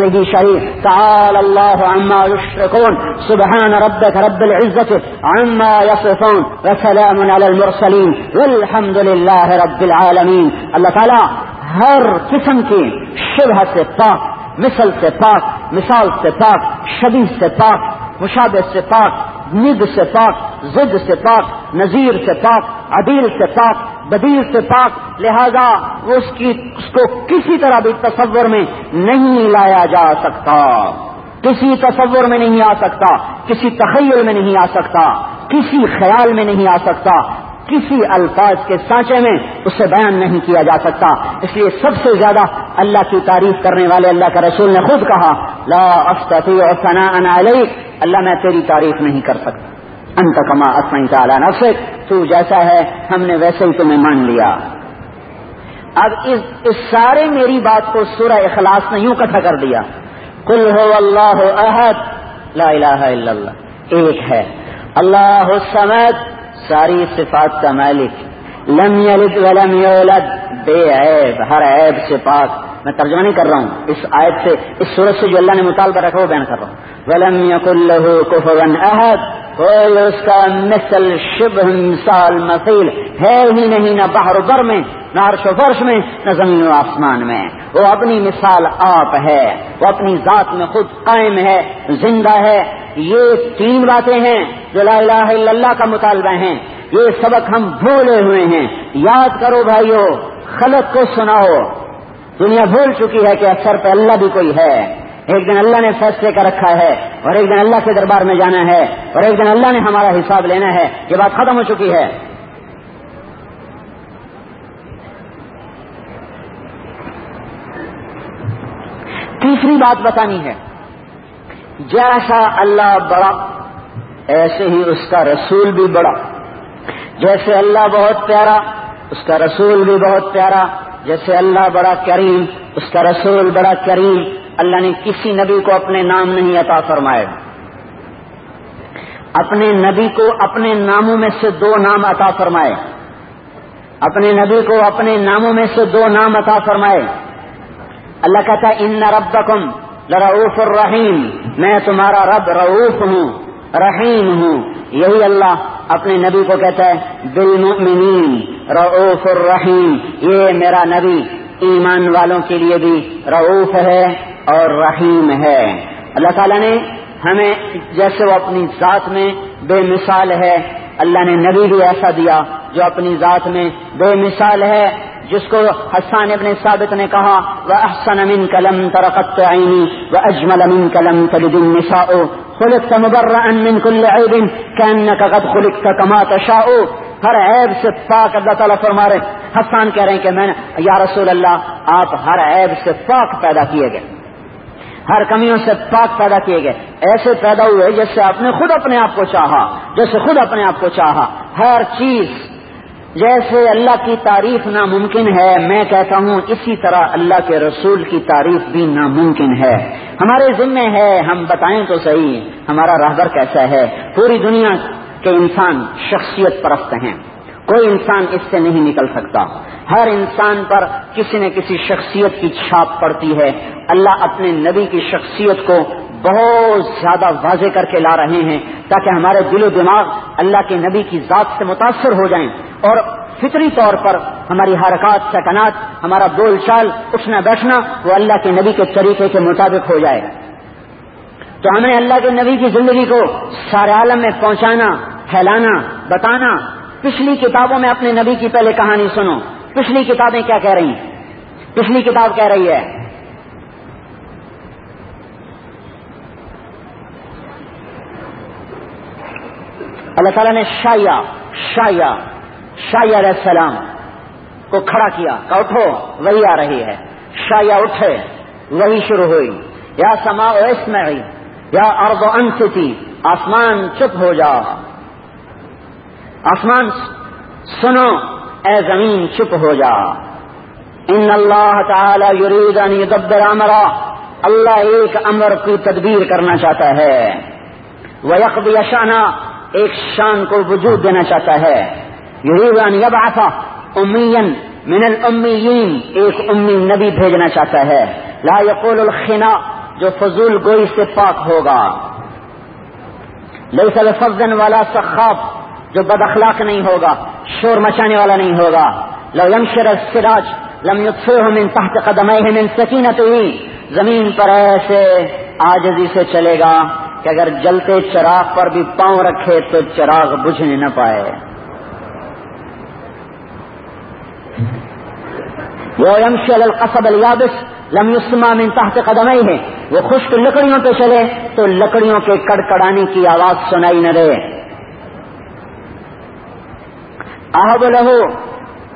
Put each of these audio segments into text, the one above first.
شريف تعالى الله عما يشركون سبحان ربك رب العزة عما يصفون وسلام على المرسلين والحمد لله رب العالمين اللہ تعالیٰ ہر قسم کی شبہ سے پاک، مثل سے پاک، مثال سے پاک شبی سے پاک مشابہ سے پاک ند سے پاک زد سے پاک، نذیر سے پاک، عدیل سے پاک بدیل سے پاک، لہذا اس کی اس کو کسی طرح بھی تصور میں نہیں لایا جا سکتا۔ کسی تصور میں نہیں آ سکتا، کسی تخیل میں نہیں آ سکتا، کسی خیال میں نہیں آ سکتا، کسی الفاظ کے سانچے میں اسے بیان نہیں کیا جا سکتا۔ اس لیے سب سے زیادہ اللہ کی تعریف کرنے والے اللہ کا رسول نے خود کہا، لا ثنا علیک، اللہ میں تیری تعریف نہیں کر سکتا۔ انت کما اسمعی تعالیٰ نفسک تو جیسا ہے ہم نے ویسے ہی تمہیں مان لیا۔ اب اس, اس سارے میری بات کو سورہ اخلاص نے یوں کٹھا کر دیا۔ کل ہو اللہ احد لا الہ الا اللہ۔ ایک ہے۔ اللہ سمد ساری صفات کا مالک۔ لم یلد ولم یولد۔ بے عیب ہر عیب سے پاک۔ میں ترجمہ نہیں کر رہا ہوں۔ اس آیت سے اس صورت سے جو اللہ نے مطالبہ رکھا وہ بیان کر رہا ہوں۔ ولم یقل کفوا احد۔ کوئی اس کا مثل شبہ مثال مثیل ہے ہی نہیں، نہ باہر بر میں، نہ عرش و فرش میں، نہ زمین و آسمان میں۔ وہ اپنی مثال آپ ہے، وہ اپنی ذات میں خود قائم ہے، زندہ ہے۔ یہ تین باتیں ہیں جو لا الہ الا اللہ کا مطالبہ ہیں۔ یہ سبق ہم بھولے ہوئے ہیں۔ یاد کرو بھائیو، خلق کو سناؤ۔ دنیا بھول چکی ہے کہ اکثر پہ اللہ بھی کوئی ہے۔ ایک دن اللہ نے فیصلے کا رکھا ہے اور ایک دن اللہ کے دربار میں جانا ہے اور ایک دن اللہ نے ہمارا حساب لینا ہے یہ بات ختم ہو چکی ہے۔ تیسری بات بتانی ہے، جیسا اللہ بڑا، ایسے ہی اس کا رسول بھی بڑا۔ جیسے اللہ بہت پیارا، اس کا رسول بھی بہت پیارا۔ جیسے اللہ بڑا کریم، اس کا رسول بڑا کریم۔ اللہ نے کسی نبی کو اپنے نام نہیں عطا فرمائے۔ اپنے نبی کو اپنے ناموں میں سے دو نام عطا فرمائے۔ اپنے نبی کو اپنے ناموں میں سے دو نام عطا فرمائے۔ اللہ کہتا ہے، ان ربکم لرعوف الرحیم میں تمہارا رب رعوف ہوں، رحیم ہوں۔ یہی اللہ اپنے نبی کو کہتا ہے، بالمؤمنین رعوف الرحیم یہ میرا نبی، ایمان والوں کے لیے بھی رعوف ہے۔ اور رحیم ہے۔ اللہ تعالیٰ نے ہمیں جیسے وہ اپنی ذات میں بے مثال ہے، اللہ نے نبی بھی ایسا دیا جو اپنی ذات میں بے مثال ہے، جس کو حسان ابن ثابت نے کہا وہ احسن امین کلم ترقت عینی وہ اجمل امین کلم تلدن نساء خلقت مبرا من كل عیب كانك قد خلقت كما تشاء۔ ہر عیب سے پاک اللہ تعالیٰ فرما رہے۔ حسان کہہ رہے ہیں کہ میں نے یا رسول اللہ، آپ ہر عیب سے پاک پیدا کیے گئے۔ ہر کمیوں سے پاک پیدا کیے گئے۔ ایسے پیدا ہوئے جیسے آپ نے خود اپنے آپ کو چاہا جیسے خود اپنے آپ کو چاہا۔ ہر چیز جیسے اللہ کی تعریف ناممکن ہے، میں کہتا ہوں اسی طرح اللہ کے رسول کی تعریف بھی ناممکن ہے۔ ہمارے ذمے ہے، ہم بتائیں تو صحیح، ہمارا راہبر کیسا ہے؟ پوری دنیا کے انسان شخصیت پرست ہیں۔ کوئی انسان اس سے نہیں نکل سکتا۔ ہر انسان پر کسی نہ کسی شخصیت کی چھاپ پڑتی ہے۔ اللہ اپنے نبی کی شخصیت کو بہت زیادہ واضح کر کے لا رہے ہیں تاکہ ہمارے دل و دماغ اللہ کے نبی کی ذات سے متاثر ہو جائیں۔ اور فطری طور پر ہماری حرکات، سکنات، ہمارا بول چال، اٹھنا بیٹھنا، وہ اللہ کے نبی کے طریقے کے مطابق ہو جائے۔ تو ہمیں اللہ کے نبی کی زندگی کو سارے عالم میں پہنچانا، پھیلانا، بتانا۔ پچھلی کتابوں میں اپنے نبی کی پہلے کہانی سنو۔ پچھلی کتابیں کیا کہہ رہی ہیں؟ پچھلی کتاب کہہ رہی ہے۔ اللہ تعالیٰ نے شایا شایا شاہ علیہ السلام کو کھڑا کیا کہ اٹھو، وہی آ رہی ہے۔ شایا اٹھے، وہی شروع ہوئی۔ یا سما اس میں یا ارب انستی آسمان چپ ہو جا۔ آسمان، سنو اے زمین چپ ہو جا۔ ان اللہ تعالی یرید ان یدبر امرا۔ اللہ ایک امر کی تدبیر کرنا چاہتا ہے۔ وہ یقب ایک شان کو وجود دینا چاہتا ہے۔ یریب ان یبعث امیا من الامیین، ایک امی نبی بھیجنا چاہتا ہے۔ لا یقول الخنا، جو فضول گوئی سے پاک ہوگا۔ لئی فضن والا سخاب جو بد اخلاق نہیں ہوگا، شور مچانے والا نہیں ہوگا۔ لو یمشر السراج، لم يطفئه من تحت قدميه من سکینته زمین پر ایسے آجزی سے چلے گا کہ اگر جلتے چراغ پر بھی پاؤں رکھے تو چراغ بجھنے نہ پائے۔ وہ یمشل القصب الیابس، لم يسمع من تحت قدمئی ہے وہ خشک لکڑیوں پہ چلے تو لکڑیوں کے کڑکڑانے کی آواز سنائی نہ رہے آب لہو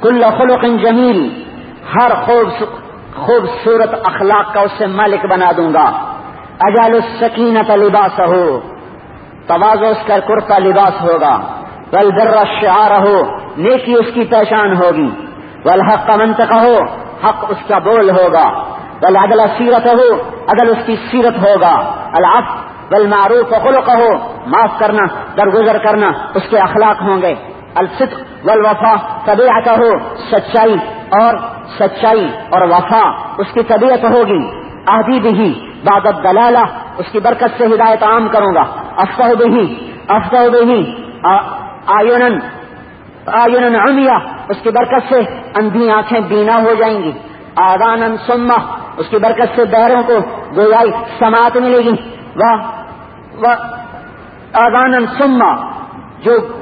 کل خلق جمیل ہر خوبصورت اخلاق کا اس سے مالک بنا دوں گا. اجال السکینت لباس ہو توازو اس کا کرتا لباس ہوگا. بل در شعار ہو نیکی اس کی پہچان ہوگی. بل حق کا منطقہ. ہو حق اس کا بول ہوگا. بل عدل سیرت ہو عدل اس کی سیرت ہوگا. العف بل معروف خلق ہو معاف کرنا، درگزر کرنا، اس کے اخلاق ہوں گے. الصدق والوفا طبیعت ہو سچائی اور سچائی اور وفا، اس کی طبیعت ہوگی۔ آدھی بھی بعد دلالہ اس کی برکت سے ہدایت عام کروں گا۔ افسہ بھی افسہ بھی آئن آئن عمیہ، اس کی برکت سے اندھی آنکھیں بینا ہو جائیں گی۔ آدان سما اس کی برکت سے بہروں کو گویائی سماعت ملے گی۔ وہ آدان سما جو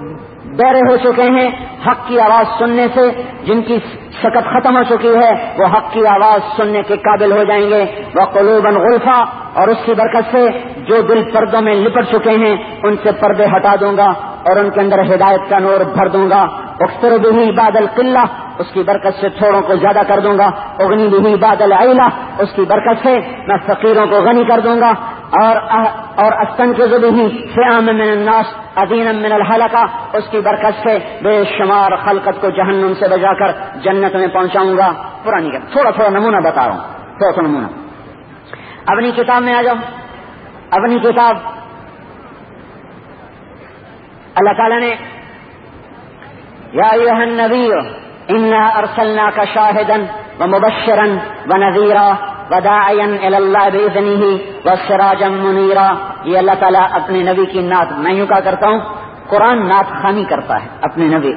بہرے ہو چکے ہیں حق کی آواز سننے سے، جن کی شکت ختم ہو چکی ہے، وہ حق کی آواز سننے کے قابل ہو جائیں گے۔ وہ قلوبن غلفا، اور اس کی برکت سے جو دل پردوں میں لپٹ چکے ہیں، ان سے پردے ہٹا دوں گا اور ان کے اندر ہدایت کا نور بھر دوں گا۔ اختر بھی بادل قلعہ، اس کی برکت سے تھوڑوں کو زیادہ کر دوں گا۔ اگنی بھی بادل عیلا اس کی برکت سے میں فقیروں کو غنی کر دوں گا۔ اور اور استن کے ذبی فیام من الناس ادین من الحلقہ، اس کی برکت سے بے شمار خلقت کو جہنم سے بجا کر جنت میں پہنچاؤں گا۔ پرانی کر تھوڑا تھوڑا نمونہ بتا رہا ہوں۔ تھوڑا تھوڑا نمونہ۔ اپنی کتاب میں آ جاؤ۔ اپنی کتاب۔ اللہ تعالی نے یا ایوہ النبی، انا ارسلناک شاہدا ومبشرا ونذیرا وداعیا الاللہ بیذنہ وسراجا منیرا یہ اللہ تعالیٰ اپنے نبی کی نعت میں یوں کہا کرتا ہوں، قرآن نعت خانی کرتا ہے اپنے نبی۔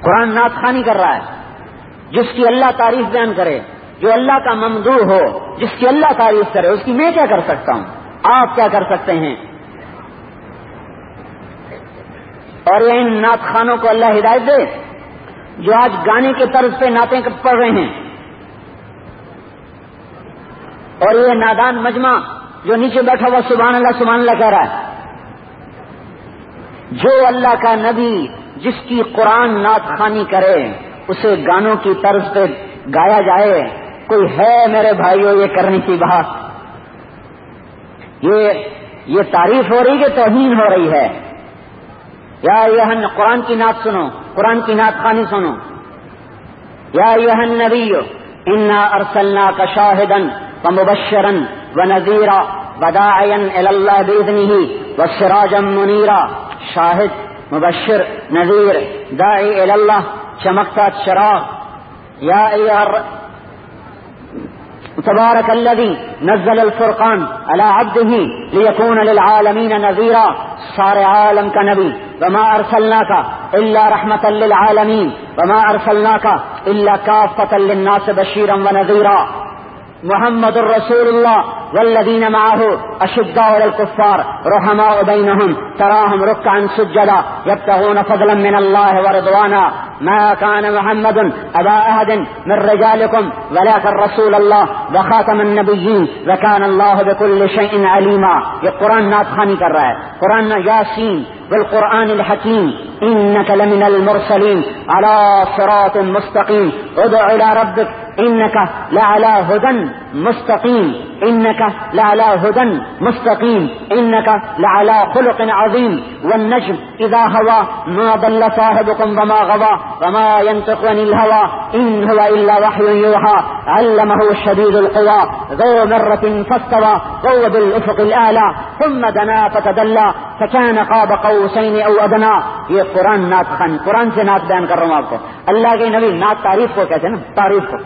قرآن نعت خانی کر رہا ہے۔ جس کی اللہ تعریف بیان کرے، جو اللہ کا ممدو ہو، جس کی اللہ تعریف کرے، اس کی میں کیا کر سکتا ہوں؟ آپ کیا کر سکتے ہیں؟ اور یہ ان نعت خانوں کو اللہ ہدایت دے، جو آج گانے کے طرز پہ نعتیں پڑھ رہے ہیں۔ اور یہ نادان مجمع جو نیچے بیٹھا ہوا سبحان اللہ سبحان اللہ کہہ رہا ہے۔ جو اللہ کا نبی جس کی قرآن نعت خانی کرے، اسے گانوں کی طرز پہ گایا جائے، کوئی ہے میرے بھائیوں یہ کرنے کی بات۔ یہ یہ تعریف ہو رہی کہ توہین ہو رہی ہے۔ یا یہ قرآن کی نعت سنو، قرآن کی نعت خانی سنو۔ یا یہ نبی انا ارسلنا کا شاہدن و مبشرن و نذیرا بداعین اللہ بیدنی و سراجم منیرا شاہد، مبشر، نذیر، داعی اللہ چمکتا چراغ. یا تبارك الذي نزل الفرقان على عبده ليكون للعالمين نذيرا صار عالم کا نبی. وما ارسلناك الا رحمة للعالمين وما ارسلناك الا كافة للناس بشيرا ونذيرا محمد الرسول اللہ والذين معه أشداء على الكفار، رحماء بينهم تراهم ركعا سجدا يبتغون فضلا من الله ورضوانا ما كان محمد أبا أحد من رجالكم ولكن رسول الله وخاتم النبيين وكان الله بكل شيء عليما یہ قرآن نات کر رہا ہے. قرآن یاسین بالقرآن الحكيم إنك لمن المرسلين على صراط مستقيم ادع إلى ربك إنك لعلى هدى مستقيم. إنك لعلى هدى مستقيم. إنك لعلى خلق عظيم. والنجم إذا هوى ما ضل صاحبكم وما غوى وما ينطق عن الهوى إن هو إلا وحي يوحى. علمه شديد القوى. ذو مرة فاستوى. وهو بالأفق الأعلى. ثم دنا فتدلى. فكان قاب قوسين أو أدنى. یہ قرآن نعت خان. قرآن سے نعت بیان کر رہا ہوں آپ کو. اللہ کے نبی نعت تعریف کو کہتے ہیں نا؟ تعریف کو.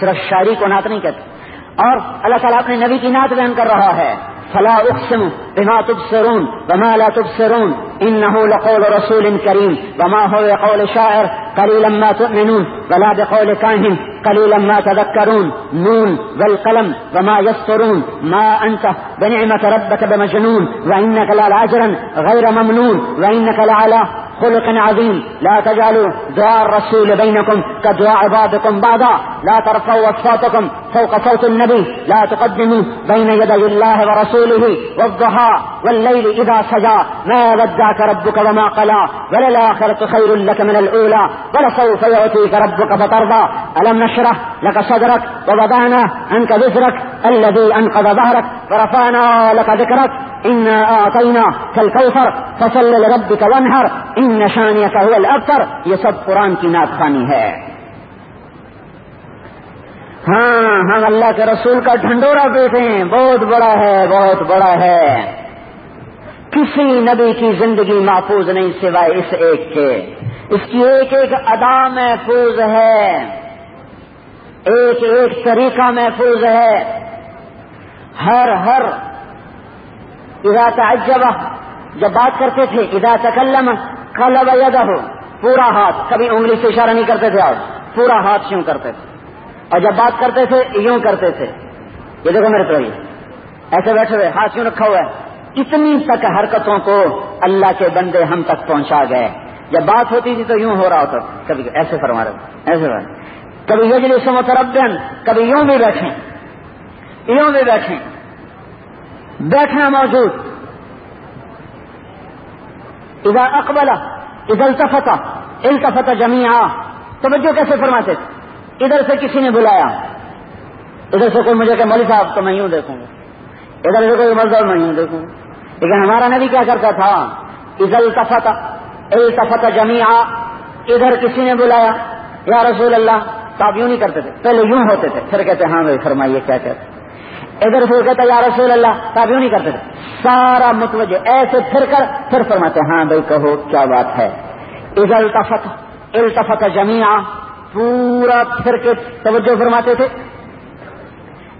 صرف شاعری کو نعت نہیں کہتے. اور اللہ تعالیٰ اپنے نبی کی نعت بیان کر رہا ہے، فلا اقسم بما تبصرون وما لا تبصرون انه لقول رسول كريم وما هو بقول شاعر قليلا ما تؤمنون ولا بقول كاهن قليلا ما تذكرون نون والقلم وما يسطرون ما انت بنعمة ربك بمجنون وانك لاجرا غير ممنون وانك لعلى خلق عظيم لا تجعلوا دعاء الرسول بينكم كدعاء بعضكم بعضا. لا ترفعوا اصواتكم فوق صوت النبي. لا تقدموا بين يدي الله ورسوله والضحى والليل اذا سجى. ما ودعك ربك وما قلى. وللاخرة خير لك من الاولى ولسوف يعطيك ربك فترضى. الم نشرح لك صدرك ووضعنا عنك وزرك الذي انقض ظهرك ورفعنا لك ذكرك. انا اعطينا كالكوثر، فصل لربك وانهر ان شانيك هو الابتر یہ سب قرآن کی نعت خانی ہے۔ ہاں ہم اللہ کے رسول کا ڈھنڈورا پیتے ہیں۔ بہت بڑا ہے، بہت بڑا ہے۔ کسی نبی کی زندگی محفوظ نہیں سوائے اس ایک کے۔ اس کی ایک ایک ادا محفوظ ہے۔ ایک ایک طریقہ محفوظ ہے۔ ہر ہر ادا تعجب، جب بات کرتے تھے ادا تکلم، قلب یدہ پورا ہاتھ، کبھی انگلی سے اشارہ نہیں کرتے تھے آپ، پورا ہاتھ یوں کرتے تھے۔ اور جب بات کرتے تھے، یوں کرتے تھے۔ یہ دیکھو میرے تو ایسے بیٹھے ہوئے، ہاتھ یوں رکھا ہوا ہے۔ اتنی تک حرکتوں کو اللہ کے بندے ہم تک پہنچا گئے۔ جب بات ہوتی تھی تو یوں ہو رہا ہوتا، کبھی ایسے فرما رہے، ایسے کبھی یجلی سمتربن کبھی یوں بھی بیٹھیں، یوں بھی بیٹھیں۔ بیٹھنا موجود۔ اذا اقبل، اذا التفت التفت جميعا۔ توجہ کیسے فرماتے؟ تھے ادھر سے کسی نے بلایا۔ ادھر سے کوئی مجھے کہ مولوی صاحب تو میں یوں دیکھوں۔ گا ادھر سے کوئی مزدور میں یوں دیکھوں۔ گا لیکن ہمارا نبی کیا کرتا تھا؟ اذا التفت التفت جميعا۔ ادھر کسی نے بلایا۔ یا رسول اللہ، تو آپ یوں نہیں کرتے تھے۔ پہلے یوں ہوتے تھے۔ پھر کہتے ہاں بھائی، فرمائیے کیا کہتے ادھر سے کہتا یا رسول اللہ تو یوں نہیں کرتے تھے۔ سارا متوجہ ایسے پھر کر پھر فرماتے ہاں بھائی کہو، کیا بات ہے؟ ادھر التفت التفت جمیا پورا پھر کے توجہ فرماتے تھے۔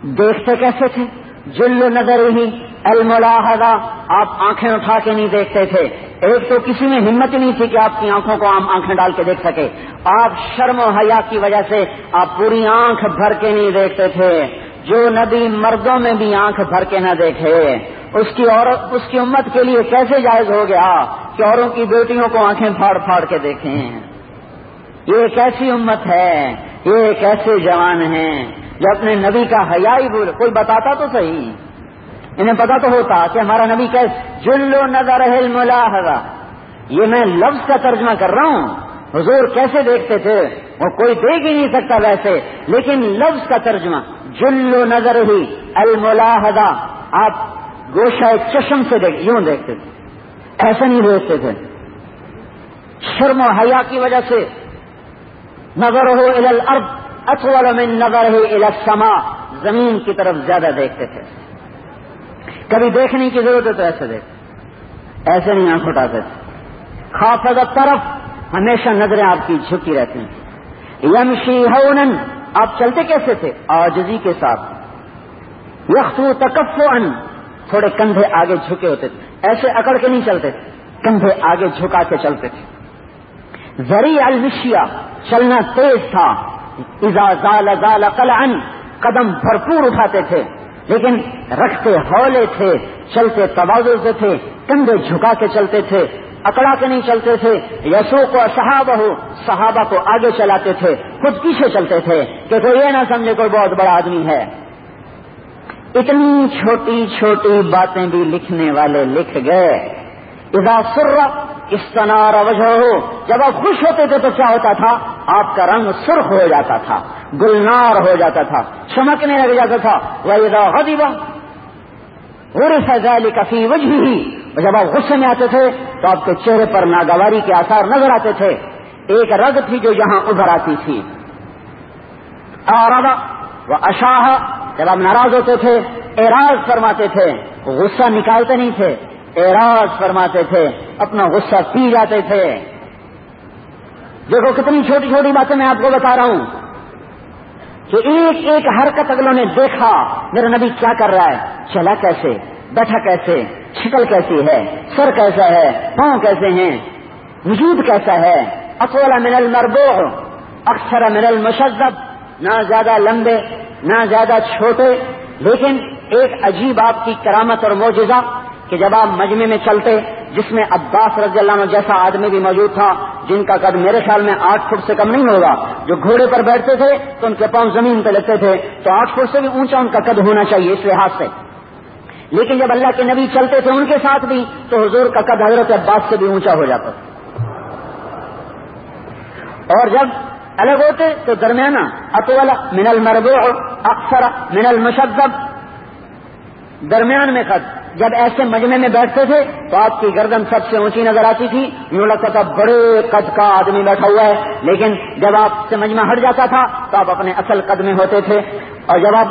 دیکھتے کیسے تھے؟ جل نظر ہی الملاحظہ۔ آپ آنکھیں اٹھا کے نہیں دیکھتے تھے۔ ایک تو کسی میں ہمت نہیں تھی کہ آپ کی آنکھوں کو عام آنکھیں ڈال کے دیکھ سکے۔ آپ شرم و حیا کی وجہ سے آپ پوری آنکھ بھر کے نہیں دیکھتے تھے۔ جو نبی مردوں میں بھی آنکھ بھر کے نہ دیکھے، اس کی عورت اس کی امت کے لیے کیسے جائز ہو گیا کہ اوروں کی بیٹیوں کو آنکھیں پھاڑ پھاڑ کے دیکھیں؟ یہ کیسی امت ہے؟ یہ کیسے جوان ہیں؟ جو اپنے نبی کا حیا ہی بول کوئی بتاتا تو صحیح۔ انہیں پتا تو ہوتا کہ ہمارا نبی کیسے جلو نظر ملاحظہ۔ یہ میں لفظ کا ترجمہ کر رہا ہوں۔ حضور کیسے دیکھتے تھے؟ وہ کوئی دیکھ ہی نہیں سکتا ویسے، لیکن لفظ کا ترجمہ۔ جلو نظر ہی الملاحظہ۔ آپ گوشہ چشم سے دیکھ یوں دیکھتے تھے۔ ایسا نہیں دیکھتے تھے۔ شرم و حیا کی وجہ سے نظر ہو الارض اطول من نظر ہو السما زمین کی طرف زیادہ دیکھتے تھے۔ کبھی دیکھنے کی ضرورت ہے تو ایسے دیکھ۔ ایسے نہیں آنکھ اٹھاتے تھے۔ خافض طرف ہمیشہ نظریں آپ کی جھکی رہتی ہیں۔ یمشی ہونن آپ چلتے کیسے تھے؟ آجزی کے ساتھ۔ یخو تکف ان تھوڑے کندھے آگے جھکے ہوتے تھے۔ ایسے اکڑ کے نہیں چلتے۔ تھے کندھے آگے جھکا کے چلتے تھے۔ زری المشیا چلنا تیز تھا۔ ازا زال زال قلعن قدم بھرپور اٹھاتے تھے۔ لیکن رکھتے ہولے تھے، چلتے توازو سے تھے، کندھے جھکا کے چلتے تھے۔ اکڑا کے نہیں چلتے تھے یسو کو صحابہ ہو، صحابہ کو آگے چلاتے تھے، خود پیچھے چلتے تھے کہ کوئی یہ نہ سمجھے کوئی بہت بڑا آدمی ہے۔ اتنی چھوٹی چھوٹی باتیں بھی لکھنے والے لکھ گئے۔ ادا سر استنار وجہ ہو جب آپ خوش ہوتے تھے تو کیا ہوتا تھا؟ آپ کا رنگ سرخ ہو جاتا تھا، گلنار ہو جاتا تھا، چمکنے لگ جاتا تھا۔ وہ ادا غدیبہ فضالی کفی وجہ ہی جب آپ غصے میں آتے تھے تو آپ کے چہرے پر ناگواری کے آثار نظر آتے تھے۔ ایک رگ تھی جو یہاں ابھر آتی تھی۔ اور وہ اشاہ۔ جب آپ ناراض ہوتے تھے، اعراض فرماتے تھے۔ غصہ نکالتے نہیں تھے، اعراض فرماتے تھے۔ اپنا غصہ پی جاتے تھے۔ دیکھو کتنی چھوٹی چھوٹی باتیں میں آپ کو بتا رہا ہوں۔ کہ ایک ایک حرکت اگلوں نے دیکھا میرا نبی کیا کر رہا ہے؟ چلا کیسے؟ بیٹھا کیسے؟ شکل کیسی ہے؟ سر کیسا ہے؟ پاؤں کیسے ہیں؟ وجود کیسا ہے؟ اقوال من المربوع، اکثر من المشذب، نہ زیادہ لمبے، نہ زیادہ چھوٹے، لیکن ایک عجیب آپ کی کرامت اور موجزہ کہ جب آپ مجمع میں چلتے، جس میں عباس رضی اللہ عنہ جیسا آدمی بھی موجود تھا، جن کا قد میرے خیال میں آٹھ فٹ سے کم نہیں ہوگا، جو گھوڑے پر بیٹھتے تھے تو ان کے پاؤں زمین پہ لگتے تھے، تو آٹھ فٹ سے بھی اونچا ان کا قد ہونا چاہیے اس لحاظ سے۔ لیکن جب اللہ کے نبی چلتے تھے ان کے ساتھ بھی، تو حضور کا قد حضرت عباس سے بھی اونچا ہو جاتا اور جب الگ ہوتے، تو درمیانہ اطول من المربوع، اکثر من المشدب درمیان میں قد۔ جب ایسے مجمے میں بیٹھتے تھے، تو آپ کی گردن سب سے اونچی نظر آتی تھی۔ یوں لگتا تھا بڑے قد کا آدمی بیٹھا ہوا ہے۔ لیکن جب آپ سے مجمع ہٹ جاتا تھا، تو آپ اپنے اصل قد میں ہوتے تھے۔ اور جب آپ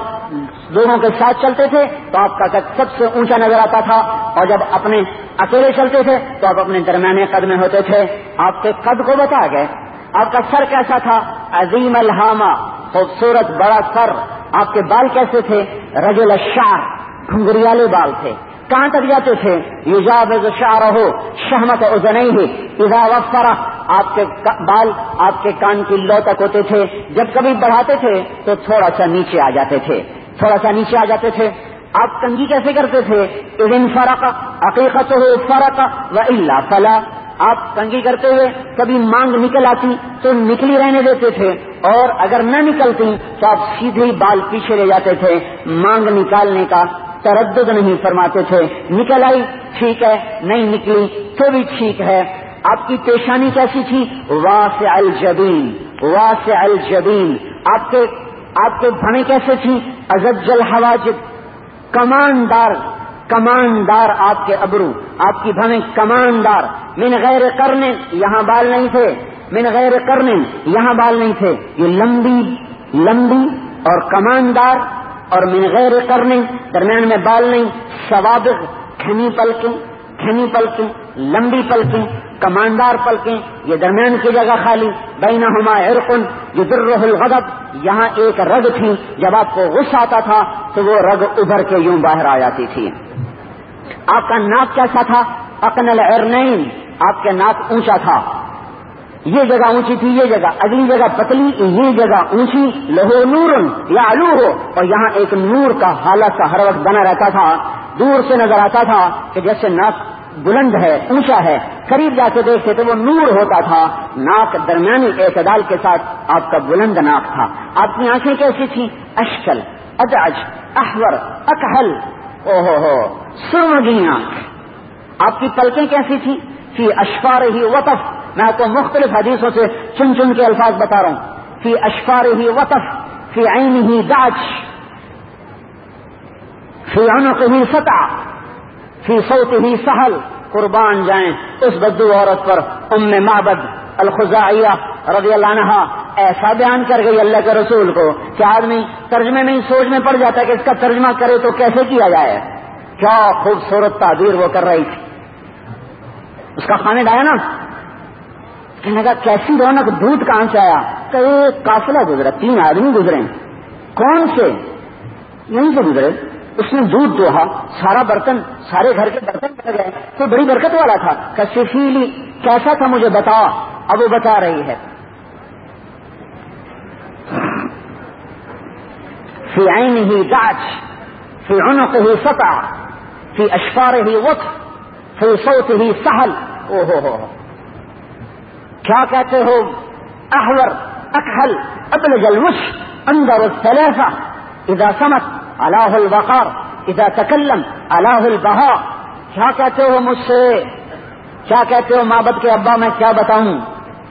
دونوں کے ساتھ چلتے تھے تو آپ کا قد سب سے اونچا نظر آتا تھا اور جب اپنے اکیلے چلتے تھے تو آپ اپنے درمیانے قد میں ہوتے تھے۔ آپ کے قد کو بتا گئے۔ آپ کا سر کیسا تھا؟ عظیم الحامہ، خوبصورت بڑا سر۔ آپ کے بال کیسے تھے؟ رجل الشعر، گھنگریالے بال تھے۔ کہاں تک جاتے تھے؟ یوزاب شاہ ہو شہمت ہی اذا وفرا آپ کے بال آپ کے کان کی لو تک ہوتے تھے۔ جب کبھی بڑھاتے تھے تو تھوڑا سا نیچے آ جاتے تھے۔ تھوڑا سا نیچے آ جاتے تھے۔ آپ کنگی کیسے کرتے تھے؟ ادن فرق عقیقت ہو فرق و اللہ فلا۔ آپ کنگی کرتے ہوئے کبھی مانگ نکل آتی تو نکلی رہنے دیتے تھے۔ اور اگر نہ نکلتی تو آپ سیدھے بال پیچھے لے جاتے تھے۔ مانگ نکالنے کا تردد نہیں فرماتے تھے۔ نکل آئی، ٹھیک ہے، نہیں نکلی تو بھی ٹھیک ہے۔ آپ کی پیشانی کیسی تھی؟ واس الجبین واس الجبین۔ آپ کے آپ کے بھنے کیسے تھی؟ ازجل حواجب، کماندار کماندار آپ کے ابرو، آپ کی بھنے کماندار۔ من غیر کرنے یہاں بال نہیں تھے۔ من غیر کرنے یہاں بال نہیں تھے۔ یہ لمبی لمبی اور کماندار اور من غیر کرنے درمیان میں بال نہیں۔ سوابق کھنی پلکیں کھنی پلکیں، لمبی پلکیں۔ کماندار پلکیں یہ درمیان کی جگہ خالی بین ہما ارقن یہ در الغضب۔ یہاں ایک رگ تھی، جب آپ کو غصہ آتا تھا تو وہ رگ ابھر کے یوں باہر آ جاتی تھی۔ آپ کا ناک کیسا تھا؟ اکنل ارنین آپ کے ناک اونچا تھا۔ یہ جگہ اونچی تھی، یہ جگہ۔ اگلی جگہ پتلی، یہ جگہ اونچی۔ لہو نور یا الو ہو اور یہاں ایک نور کا حالت کا ہر وقت بنا رہتا تھا۔ دور سے نظر آتا تھا کہ جیسے ناک بلند ہے، اونچا ہے، قریب جا کے دیکھتے تو وہ نور ہوتا تھا۔ ناک درمیانی اعتدال کے ساتھ آپ کا بلند ناک تھا۔ آپ کی آنکھیں کیسی تھی اشکل اداج احور، اکحل۔ او ہو ہو سرمگی آنکھ۔ آپ کی پلکیں کیسی تھی فی اشفار ہی وطف۔ میں آپ کو مختلف حدیثوں سے چن چن کے الفاظ بتا رہا ہوں۔ فی اشفار ہی وطف، فی عین ہی داج فی عنق ہی سطح فی صوت ہی سہل، قربان جائیں اس بدو عورت پر۔ ام معبد الخزائیہ رضی اللہ عنہ ایسا بیان کر گئی اللہ کے رسول کو کہ آدمی ترجمے میں ہی سوچ میں پڑ جاتا ہے کہ اس کا ترجمہ کرے تو کیسے کیا جائے؟ کیا خوبصورت تعبیر وہ کر رہی تھی۔ اس کا خانے ڈایا نا۔ کہنے کا کیسی رونق دودھ کہاں سے آیا؟ کہ ایک قافلہ گزرا، تین آدمی گزرے۔ کون سے؟ یہیں سے گزرے۔ اس نے دودھ دوہا، سارا برتن، سارے گھر کے برتن کر گئے۔ تو بڑی برکت والا تھا۔ کشفیلی کیسا تھا مجھے بتا۔ اب وہ بتا رہی ہے۔ فی عین ہی گاچ فی عنق ہی سطح فی اشفار ہی وقت فی صوت ہی سہل او ہو ہو۔ کیا کہتے ہو؟ احور، اکحل، ابلج الوش، اندر الثلاثہ، اذا سمت۔ اللہ البقار اذا تکلم اللہ البہا۔ کیا کہتے ہو مجھ سے؟ کیا کہتے ہو مابد کے ابا میں کیا بتاؤں؟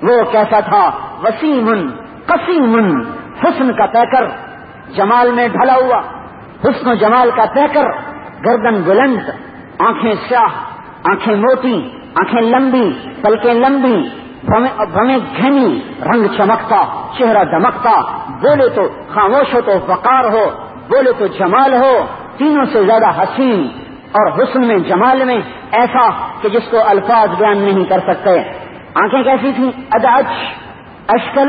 وہ کیسا تھا؟ وسیم، قسیم، حسن کا پیکر۔ جمال میں ڈھلا ہوا۔ حسن و جمال کا پیکر۔ گردن بلند، آنکھیں سیاہ، آنکھیں موٹی، آنکھیں لمبی، پلکیں لمبی۔ بھمیں گھنی، رنگ چمکتا، چہرہ دمکتا۔ بولے تو خاموش ہو تو وقار ہو۔ بولے تو جمال ہو، تینوں سے زیادہ حسین اور حسن میں، جمال میں ایسا کہ جس کو الفاظ بیان نہیں کر سکتے۔ آنکھیں کیسی تھیں؟ اداج اشکل،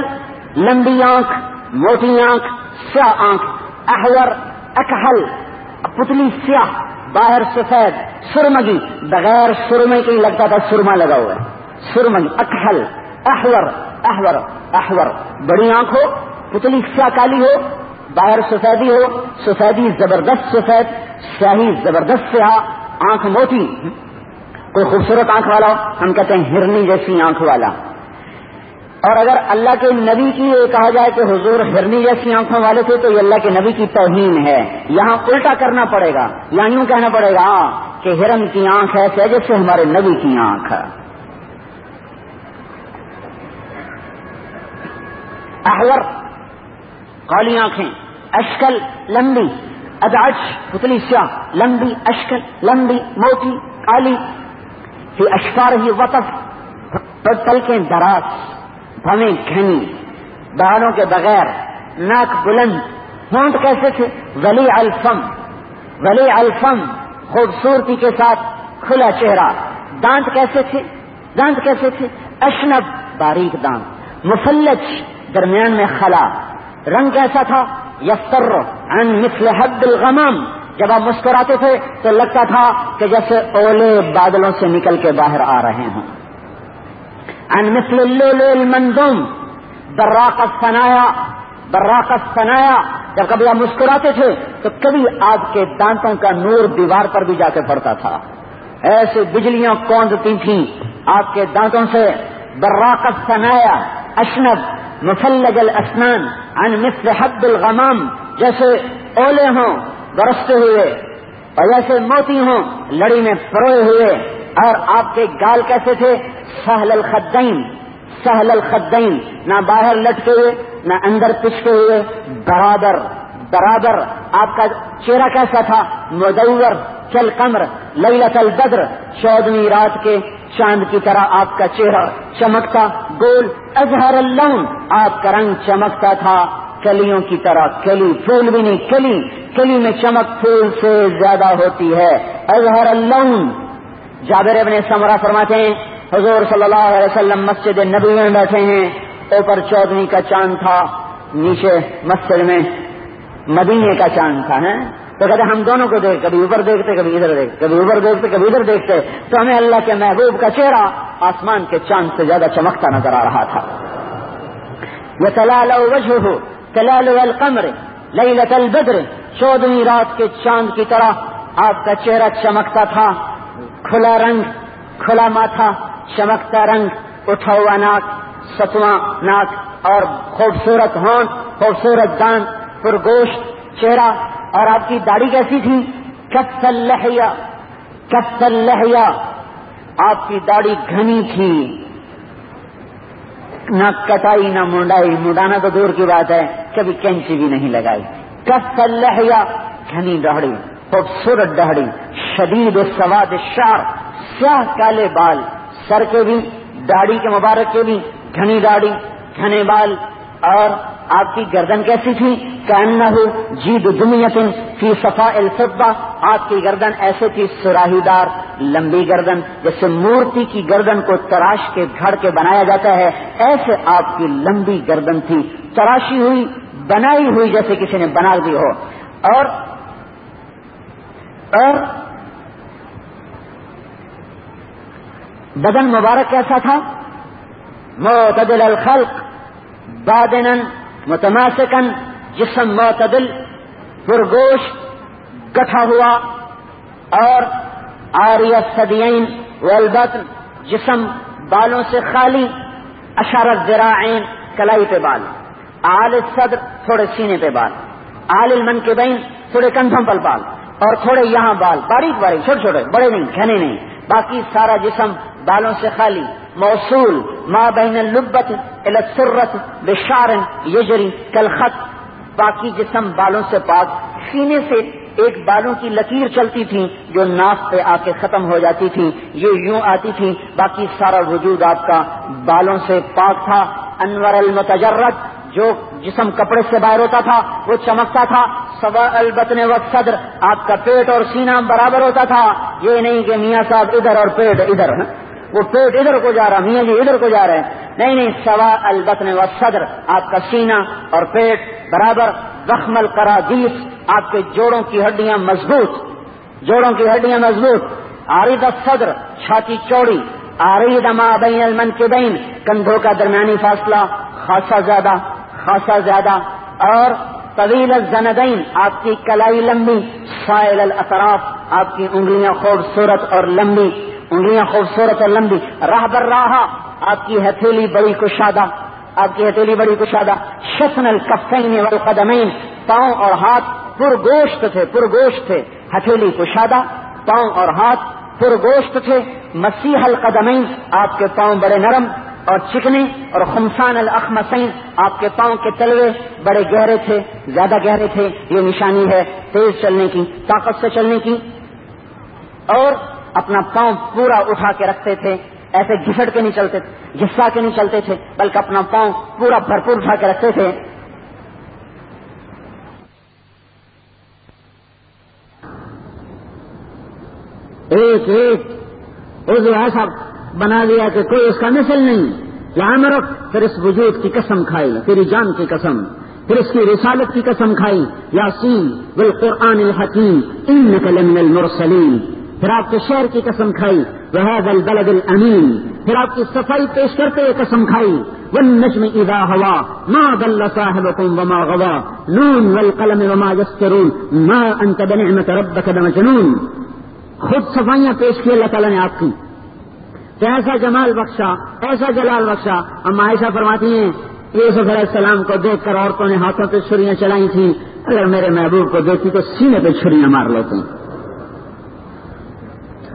لمبی آنکھ، موٹی آنکھ، سیاہ آنکھ، احور، اکحل، پتلی سیاہ، باہر سفید، سرمگی۔ بغیر سرمے کے لگتا تھا سرما لگا ہوا ہے۔ سرمگی، اکحل، احور احور احور۔ بڑی آنکھ ہو، پتلی سیاہ کالی ہو باہر سفیدی ہو، سفیدی زبردست سفید، سیاہی زبردست سیاہ، آنکھ موٹی کوئی خوبصورت آنکھ والا ہم کہتے ہیں ہرنی جیسی آنکھ والا۔ اور اگر اللہ کے نبی کی یہ کہا جائے کہ حضور ہرنی جیسی آنکھوں والے تھے، تو یہ اللہ کے نبی کی توہین ہے۔ یہاں الٹا کرنا پڑے گا یا یوں کہنا پڑے گا کہ ہرن کی آنکھ ایسے جیسے ہمارے نبی کی آنکھ۔ ہے احور، کالی آنکھیں۔ اشکل لمبی اداج پتلی سیاہ لمبی اشکل لمبی موٹی کالی اشکار ہی وطف پلکیں دراز بھویں گھنی بالوں کے بغیر ناک بلند. ہونٹ کیسے تھے ولی الفم ولی الفم خوبصورتی کے ساتھ کھلا چہرہ دانت کیسے تھے دانت کیسے تھے اشنب باریک دانت. مفلج، درمیان میں خلا. رنگ کیسا تھا؟ یفتر عن مثل حد الغمام۔ جب آپ مسکراتے تھے تو لگتا تھا کہ جیسے اولے بادلوں سے نکل کے باہر آ رہے ہوں۔ عن مثل اللؤلؤ المندوم۔ براق الثنایا۔ براق الثنایا۔ جب کبھی آپ مسکراتے تھے تو کبھی آپ کے دانتوں کا نور دیوار پر بھی جا کے پڑتا تھا۔ ایسے بجلیاں کوندتی تھیں آپ کے دانتوں سے۔ براق الثنایا۔ اشنب۔ مفلج الاسنان عن مثل حد الغمام، جیسے اولے ہوں، برستے ہوئے، اور جیسے موتی ہوں، لڑی میں پروئے ہوئے۔ اور آپ کے گال کیسے تھے؟ سہل الخدین سہل الخدین، نہ باہر لٹکے ہوئے، نہ اندر پچکے ہوئے۔ برابر برابر، آپ کا چہرہ کیسا تھا؟ مدور چل کمر لیلت البدر چودویں رات کے چاند کی طرح آپ کا چہرہ چمکتا، گول اظہر اللون، آپ کا رنگ چمکتا تھا، کلیوں کی طرح کلی، پھول بھی نہیں، کلی کلی میں چمک پھول سے زیادہ ہوتی ہے، اظہر اللون۔ جابر ابن سمرا فرماتے ہیں، حضور صلی اللہ علیہ وسلم مسجد نبی میں بیٹھے ہیں، اوپر چودھری کا چاند تھا، نیچے مسجد میں مدینے کا چاند تھا ہے تو کہتے ہم دونوں کو دیکھ، کبھی اوپر دیکھتے، کبھی ادھر دیکھتے، کبھی اوپر دیکھتے، کبھی ادھر دیکھتے۔ تو ہمیں اللہ کے محبوب کا چہرہ آسمان کے چاند سے زیادہ چمکتا نظر آ رہا تھا۔ یہ تلال وجہ تلال القمر لیلت البدر، چودہویں رات کے چاند کی طرح آپ کا چہرہ چمکتا تھا۔ کھلا رنگ، کھلا ماتھا، چمکتا رنگ، اٹھا ہوا ناک، ستواں ناک اور خوبصورت ہون خوبصورت دان پرگوشت، چہرہ اور آپ کی داڑھی کیسی تھی؟ کتل لہیا کتل لہیا آپ کی داڑھی گھنی تھی۔ نہ کٹائی، نہ منڈائی۔ منڈانا تو دور کی بات ہے، کبھی کینچی بھی نہیں لگائی۔ کتل لہیا گھنی داڑھی، خوبصورت داڑھی، شدید سواد شار سیاہ کالے بال۔ سر کے بھی، داڑھی کے مبارک کے بھی، گھنی داڑھی، گھنے بال۔ اور آپ کی گردن کیسی تھی؟ کہنا ہو جید دنیتن فی صفا الفبا آپ کی گردن ایسے تھی سراہی دار لمبی گردن جیسے مورتی کی گردن کو تراش کے گھڑ کے بنایا جاتا ہے۔ ایسے آپ کی لمبی گردن تھی۔ تراشی ہوئی، بنائی ہوئی جیسے کسی نے بنا دی ہو۔ اور اور بدن مبارک کیسا تھا؟ معتدل الخلق بادن متماسکن جسم معتدل، پرگوش، گٹھا ہوا اور آریہ صدیین والبطن جسم بالوں سے خالی اشارت ذراعین کلائی پہ بال، آل صدر تھوڑے سینے پہ بال، آل المن کے بین تھوڑے کندھوں پر بال اور تھوڑے یہاں بال، باریک باریک، چھوٹے چھوٹے، بڑے نہیں، گھنے نہیں، باقی سارا جسم بالوں سے خالی، موصول، ما بین اللبت السرت بشار یجری کل خط باقی جسم بالوں سے پاک. سینے سے ایک بالوں کی لکیر چلتی تھی جو ناف پہ آ کے ختم ہو جاتی تھی یہ یوں آتی تھی باقی سارا وجود آپ کا بالوں سے پاک تھا. انور المتجرت جو جسم کپڑے سے باہر ہوتا تھا، وہ چمکتا تھا. سوا البتن و صدر، آپ کا پیٹ اور سینہ برابر ہوتا تھا. یہ نہیں کہ میاں صاحب ادھر اور پیٹ ادھر ہاں؟ وہ پیٹ ادھر کو جا رہا، میاں جی ادھر کو جا رہے ہیں. نہیں نہیں، سوا البتن و صدر، آپ کا سینہ اور پیٹ برابر زخم القرادیس آپ کے جوڑوں کی ہڈیاں مضبوط، جوڑوں کی ہڈیاں مضبوط آرید صدر چھاتی چوڑی آرید ما بین المن کے بین کندھوں کا درمیانی فاصلہ خاصا زیادہ خاصا زیادہ، اور طویل الزندین، آپ کی کلائی لمبی، سائل الاطراف، آپ کی انگلیاں خوبصورت اور لمبی، انگلیاں خوبصورت اور لمبی، راہ بر راہ آپ کی ہتھیلی بڑی کشادہ، آپ کی ہتھیلی بڑی کشادہ۔ شسن الکفین والقدمین، پاؤں اور ہاتھ پر گوشت تھے پر گوشت تھے۔ ہتھیلی کشادہ، پاؤں اور ہاتھ پر گوشت تھے۔ مسیح القدمین، آپ کے پاؤں بڑے نرم اور چکنے۔ اور خمسان الاخمسین، آپ کے پاؤں کے تلوے بڑے گہرے تھے، زیادہ گہرے تھے۔ یہ نشانی ہے تیز چلنے کی، طاقت سے چلنے کی۔ اور اپنا پاؤں پورا اٹھا کے رکھتے تھے۔ ایسے گھسٹ کے نہیں چلتے تھے گھسا کے نہیں چلتے تھے، بلکہ اپنا پاؤں پورا بھرپور اٹھا کے رکھتے تھے۔ ایک ایک جو ایسا بنا لیا کہ کوئی اس کا نسل نہیں۔ یہاں میں رکھ پھر اس وجود کی قسم کھائی، تیری جان کی قسم، پھر اس کی رسالت کی قسم کھائی۔ یاسین بالقرآن الحکیم ان لمن المرسلین۔ پھر آپ کے شہر کی قسم کھائی وہ البلد الامین پھر آپ کی صفائی پیش کرتے ہوئے قسم کھائی، والنجم اذا ہوا ما ضل صاحبكم وما غوا نون والقلم وما يسرون ما انت بنعمت ربك بمجنون۔ خود صفائیاں پیش کی اللہ تعالیٰ نے آپ کی۔ تو ایسا جمال بخشا ایسا جلال بخشا۔ ہم عائشہ فرماتی ہیں، یوسف علیہ السلام کو دیکھ کر عورتوں نے ہاتھوں پہ چھریاں چلائی تھیں۔ اگر میرے محبوب کو دیکھتی تو سینے پہ چھریاں مار لیتے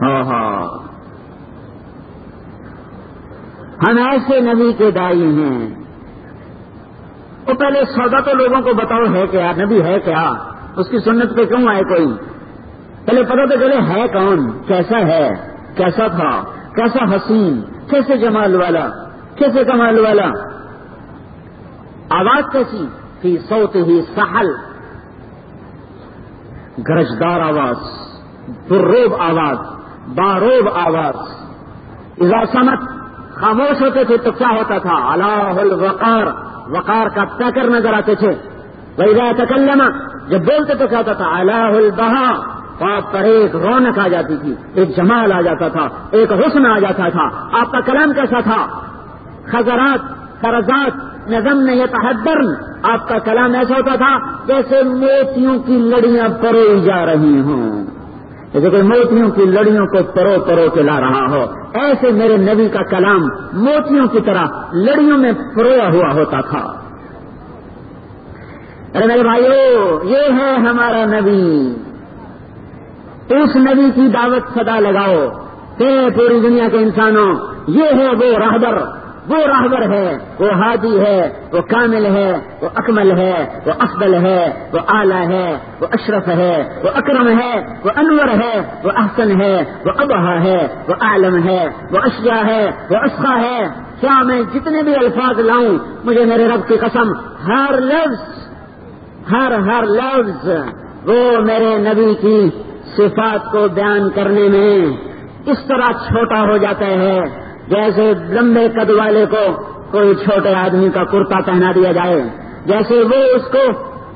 ہاں، ہاں۔ ہم ایسے نبی کے دائی ہیں۔ تو پہلے سودا تو لوگوں کو بتاؤ، ہے کیا؟ نبی ہے کیا؟ اس کی سنت پہ کیوں آئے کوئی؟ پہلے پتا تو چلے، ہے کون؟ کیسا ہے؟ کیسا تھا؟ کیسا حسین؟ کیسے جمال والا؟ کیسے کمال والا؟ آواز کیسی؟ فی سوت ہی سہل گرجدار آواز پروب آواز۔ باروب آواز۔ سمت، خاموش ہوتے تھے تو کیا ہوتا تھا؟ اللہ الوقار۔ وقار کا پیکر نظر آتے تھے؟ وہی تکلم جب بولتے تو کیا ہوتا تھا؟ اللہ البہا۔ آپ پر ایک رونق آ جاتی تھی، ایک جمال آ جاتا تھا، ایک حسن آ جاتا تھا۔ آپ کا کلام کیسا تھا؟ خزرات فرضات نظم نے یہ تحدر۔ آپ کا کلام ایسا ہوتا تھا جیسے موتیوں کی لڑیاں پروئی جا رہی ہوں۔ جیسے موتیوں کی لڑیوں کو پرو پرو کے لا رہا ہو، ایسے میرے نبی کا کلام موتیوں کی طرح لڑیوں میں پرویا ہوا ہوتا تھا۔ ارے میرے بھائیو، یہ ہے ہمارا نبی۔ اس نبی کی دعوت صدا لگاؤ۔ کہ پوری دنیا کے انسانوں، یہ ہے وہ راہبر وہ راہبر ہے وہ ہادی ہے وہ کامل ہے وہ اکمل ہے وہ افضل ہے وہ اعلیٰ ہے وہ اشرف ہے وہ اکرم ہے وہ انور ہے وہ احسن ہے وہ ابہا ہے وہ عالم ہے وہ اشیا ہے وہ اسخا ہے کیا میں جتنے بھی الفاظ لاؤں مجھے میرے رب کی قسم ہر لفظ ہر ہر لفظ وہ میرے نبی کی صفات کو بیان کرنے میں اس طرح چھوٹا ہو جاتا ہے جیسے لمبے قد والے کو کوئی چھوٹے آدمی کا کرتا پہنا دیا جائے، جیسے وہ اس کو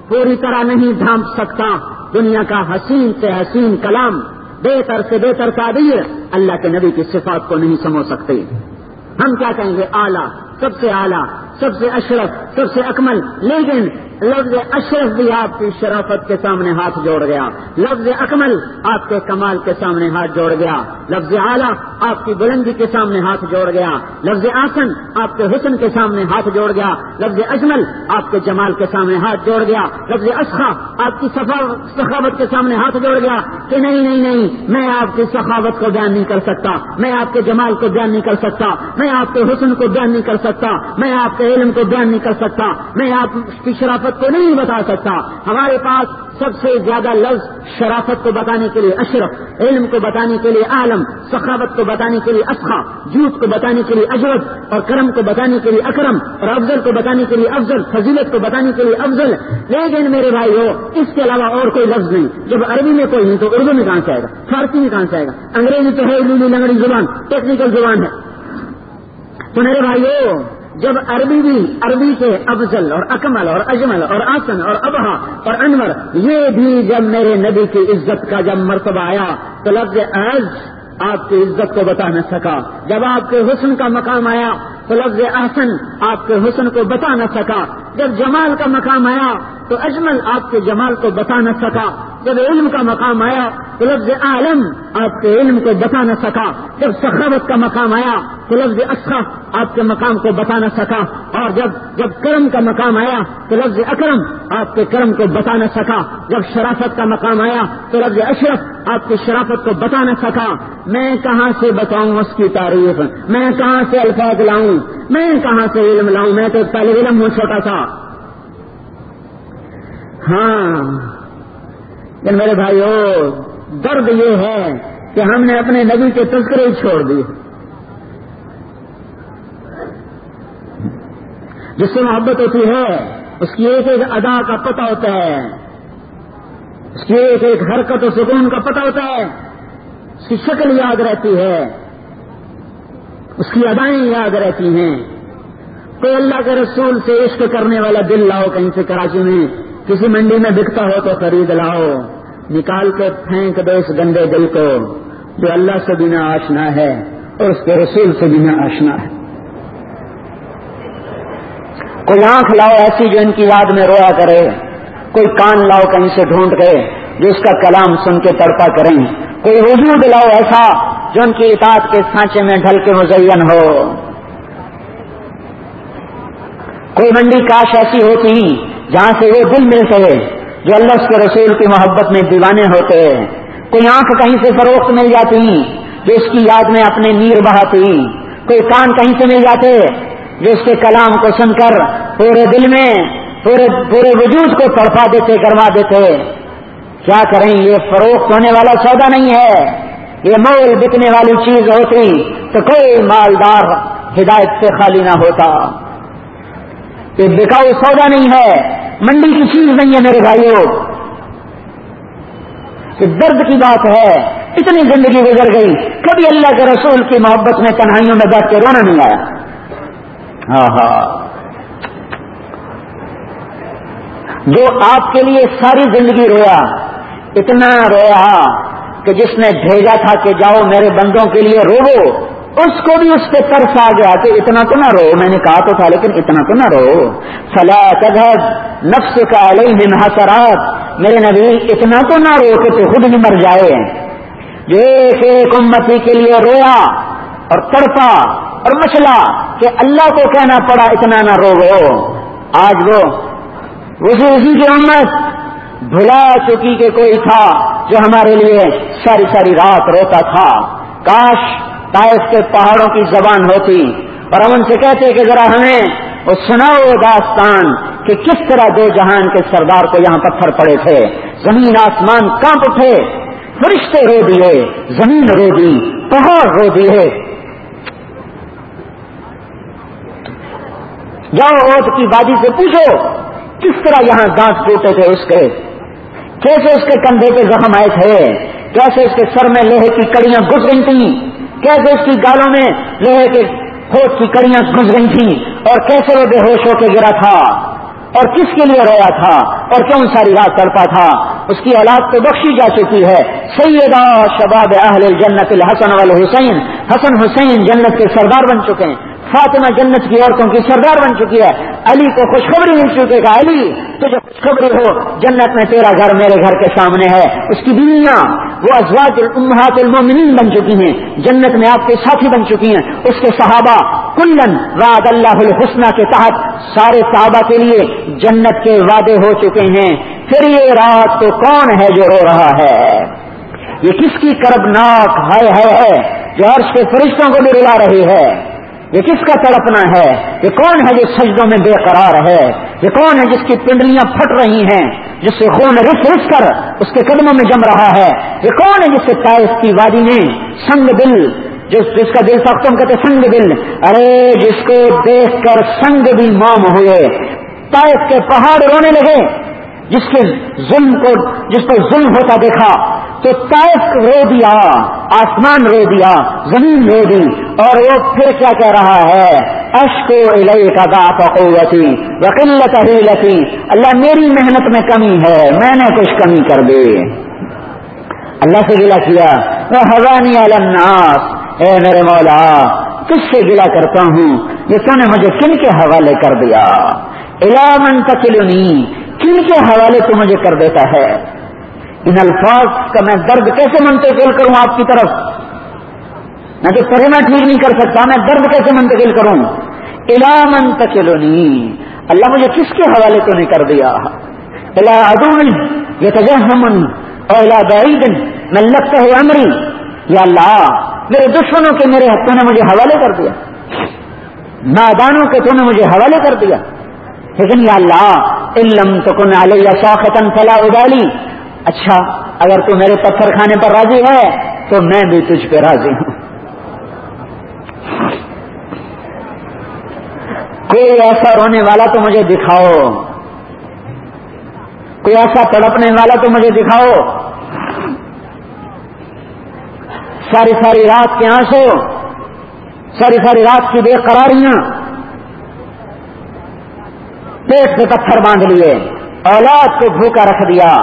پوری طرح نہیں ڈھانپ سکتا، دنیا کا حسین سے حسین کلام، بہتر سے بہتر تعبیر اللہ کے نبی کی صفات کو نہیں سمجھ سکتے۔ ہم کیا کہیں گے؟ اعلیٰ سب سے اعلیٰ سب سے اشرف، سب سے اکمل، لیکن لفظ اشرف بھی آپ کی شرافت کے سامنے ہاتھ جوڑ گیا۔ لفظ اکمل آپ کے کمال کے سامنے ہاتھ جوڑ گیا۔ لفظ اعلیٰ آپ کی بلندی کے سامنے ہاتھ جوڑ گیا۔ لفظ آسن آپ کے حسن کے سامنے ہاتھ جوڑ گیا۔ لفظ اجمل آپ کے جمال کے سامنے ہاتھ جوڑ گیا۔ لفظ اشخا آپ کی سخاوت کے سامنے ہاتھ جوڑ گیا کہ نہیں نہیں نہیں، میں آپ کی سخاوت کو بیان نہیں کر سکتا۔ میں آپ کے جمال کو بیان نہیں کر سکتا۔ میں آپ کے حسن کو بیان نہیں کر سکتا۔ میں آپ کے علم کو بیان نہیں کر سکتا۔ میں آپ کی شرافت کو نہیں بتا سکتا۔ ہمارے پاس سب سے زیادہ لفظ شرافت کو بتانے کے لیے اشرف، علم کو بتانے کے لیے عالم، سخاوت کو بتانے کے لیے اسخا جھوٹ کو بتانے کے لیے اجرت اور کرم کو بتانے کے لیے اکرم اور افضل کو بتانے کے لیے افضل، فضیلت کو بتانے کے لیے افضل۔ لیکن میرے بھائی ہو اس کے علاوہ اور کوئی لفظ نہیں۔ جب عربی میں کوئی نہیں تو اردو میں کہاں سے آئے گا؟ فارسی میں کہاں سے آئے گا؟ انگریزی تو ہے لولی لنگڑی زبان، ٹیکنیکل زبان ہے۔ تو میرے بھائی جب عربی بھی عربی کے افضل اور اکمل اور اجمل اور آسن اور ابہا اور انور، یہ بھی جب میرے نبی کی عزت کا جب مرتبہ آیا تو لفظ عز آپ کی عزت کو بتا نہ سکا۔ جب آپ کے حسن کا مقام آیا تو لفظ احسن آپ کے حسن کو بتا نہ سکا۔ جب جمال کا مقام آیا تو اجمل آپ کے جمال کو بتا نہ سکا۔ جب علم کا مقام آیا تو لفظ عالم آپ کے علم کو بتا نہ سکا۔ جب سخاوت کا مقام آیا تو لفظ اچھا آپ کے مقام کو بتا نہ سکا۔ اور جب جب کرم کا مقام آیا تو لفظ اکرم آپ کے کرم کو بتا نہ سکا۔ جب شرافت کا مقام آیا تو لفظ اشرف آپ کی شرافت کو بتا نہ سکا۔ میں کہاں سے بتاؤں اس کی تاریخ؟ میں کہاں سے الفاظ لاؤں؟ میں کہاں سے علم لاؤں؟ میں تو پہلے علم ہوں، چھوٹا تھا ہاں۔ یعنی میرے بھائی درد یہ ہے کہ ہم نے اپنے نبی کے تذکرے چھوڑ دیے۔ جس سے محبت ہوتی ہے، اس کی ایک ایک ادا کا پتہ ہوتا ہے۔ اس کی ایک ایک حرکت و سکون کا پتہ ہوتا ہے۔ اس کی شکل یاد رہتی ہے۔ اس کی ادائیں یاد رہتی ہیں۔ کوئی اللہ کے رسول سے عشق کرنے والا دل لاؤ کہیں سے کراچی میں کسی منڈی میں بکتا ہو تو خرید لاؤ، نکال کے پھینک دو اس گندے دل کو جو اللہ سے بنا آشنا ہے اور اس کے رسول سے بنا آشنا ہے۔ کوئی آنکھ لاؤ ایسی جو ان کی یاد میں رویا کرے، کوئی کان لاؤ کہیں سے ڈھونڈ گئے جو اس کا کلام سن کے تڑپا کریں۔ کوئی وجود لاؤ ایسا جو ان کی اطاعت کے سانچے میں ڈھل کے مزین ہو۔ کوئی منڈی کاش ایسی ہوتی جہاں سے وہ دل مل سکے جو اللہ کے رسول کی محبت میں دیوانے ہوتے کوئی آنکھ کہیں سے فروخت مل جاتی، جو اس کی یاد میں اپنے نیر بہاتی، کوئی کان کہیں سے مل جاتے، جو اس کے کلام کو سن کر پورے دل میں، پورے پورے وجود کو تڑپا دیتے کروا دیتے۔ کیا کریں، یہ فروخت ہونے والا سودا نہیں ہے۔ یہ مول بکنے والی چیز ہوتی، تو کوئی مالدار ہدایت سے خالی نہ ہوتا۔ یہ بکاؤ سودا نہیں ہے۔ منڈی کی چیز نہیں ہے میرے بھائیوں یہ درد کی بات ہے، اتنی زندگی گزر گئی، کبھی اللہ کے رسول کی محبت میں تنہائیوں میں بیٹھ کے رونا نہیں آیا۔ ہاں ہاں جو آپ کے لیے ساری زندگی رویا، اتنا رویا کہ جس نے بھیجا تھا کہ جاؤ میرے بندوں کے لیے رو اس کو بھی اس پہ ترس آ گیا کہ اتنا تو نہ رو۔ میں نے کہا تو تھا، لیکن اتنا تو نہ رو۔ فلا تذهب نفس کا علیہ حسرات۔ میرے نبی، اتنا تو نہ رو کہ تو خود بھی مر جائے۔ جو ایک ایک امتی کے لیے رویا اور تڑپا اور مچلا کہ اللہ کو کہنا پڑا اتنا نہ رو گو آج وہ اسی اسی کی امت بھلا چکی کہ کوئی تھا جو ہمارے لیے ساری ساری رات روتا تھا۔ کاش طائف کے پہاڑوں کی زبان ہوتی اور ہم ان سے کہتے کہ ذرا ہمیں وہ سناؤ داستان کہ کس طرح دو جہان کے سردار کو یہاں پتھر پڑے تھے۔ زمین آسمان کانپ اٹھے، فرشتے رو دیے زمین رو دی پہاڑ رو دیے جاؤ اوت کی بازی سے پوچھو، کس طرح یہاں دانت ٹوٹے تھے اس کے؟ کیسے اس کے کندھے پہ زخم آئے تھے؟ کیسے اس کے سر میں لوہے کی کڑیاں گھس گئی تھیں؟ کیسے اس کی گالوں میں لوہے کے ہوٹ کی کڑیاں گھس گئی تھیں اور کیسے وہ بے ہوش ہو کے گرا تھا اور کس کے لیے رویا تھا اور کیوں ساری رات تڑپا تھا؟ اس کی اولاد تو بخشی جا چکی ہے۔ سیدہ شباب اہل جنت الحسن والحسین، حسن حسین جنت کے سردار بن چکے ہیں۔ فاطمہ جنت کی عورتوں کی سردار بن چکی ہے۔ علی کو خوشخبری مل چکے گا علی، تجھے خوشخبری ہو، جنت میں تیرا گھر میرے گھر کے سامنے ہے۔ اس کی بیویاں وہ ازواج الامہات المومنین بن چکی ہیں، جنت میں آپ کے ساتھی بن چکی ہیں۔ اس کے صحابہ کلن وعد اللہ الحسنہ کے تحت سارے صحابہ کے لیے جنت کے وعدے ہو چکے ہیں۔ پھر یہ رات کو کون ہے جو رو رہا ہے؟ یہ کس کی کربناک ہے ہے جو عرش کے فرشتوں کو بھی رلا رہی ہے؟ یہ کس کا تڑپنا ہے؟ یہ کون ہے جو سجدوں میں بے قرار ہے؟ یہ کون ہے جس کی پنڈلیاں پھٹ رہی ہیں؟ جس سے خون رس رس کر اس کے قدموں میں جم رہا ہے۔ یہ کون ہے جس سے تائف کی وادی میں سنگ دل، جس جس کا دل سختوں کہتے سنگ دل۔ ارے، جس کو دیکھ کر سنگ بھی موم ہوئے۔ تائف کے پہاڑ رونے لگے۔ جس کے ظلم کو جس پر ظلم ہوتا دیکھا۔ تو طائف رو دیا، آسمان رو دیا، زمین رو دی۔ اور وہ پھر کیا کہہ رہا ہے؟ اشکو کا ضعف قوتی وقلت حیلتی اللہ میری محنت میں کمی ہے، میں نے کچھ کمی کر دی۔ اللہ سے گلا کیا، وہ حوانی الناس۔ اے میرے مولا کس سے گلا کرتا ہوں۔ یہ تو نے مجھے کن کے حوالے کر دیا؟ علامن تکلنی کن کے حوالے تو مجھے کر دیتا ہے۔ ان الفاظ کا میں درد کیسے منتقل کروں آپ کی طرف؟ میں تو پڑھنا ٹھیک نہیں کر سکتا، میں درد کیسے منتقل کروں؟ علامن تکلنی اللہ مجھے کس کے حوالے تو نہیں کر دیا؟ یہ تجہمن اور بعید۔ میں لگتا ہے امری یا اللہ، میرے دشمنوں کے میرے حقوں نے مجھے حوالے کر دیا۔ نادانوں کے تو نے مجھے حوالے کر دیا۔ لیکن یا اللہ علم تو کن علیہ شوقتن فلا ابالی۔ اچھا اگر تو میرے پتھر کھانے پر راضی ہے، تو میں بھی تجھ پہ راضی ہوں۔ کوئی ایسا رونے والا تو مجھے دکھاؤ۔ کوئی ایسا تڑپنے والا تو مجھے دکھاؤ۔ ساری ساری رات کے آنسو ساری ساری رات کی بے قراریاں۔ پیٹ سے پتھر باندھ لیے، اولاد کو بھوکا رکھ دیا۔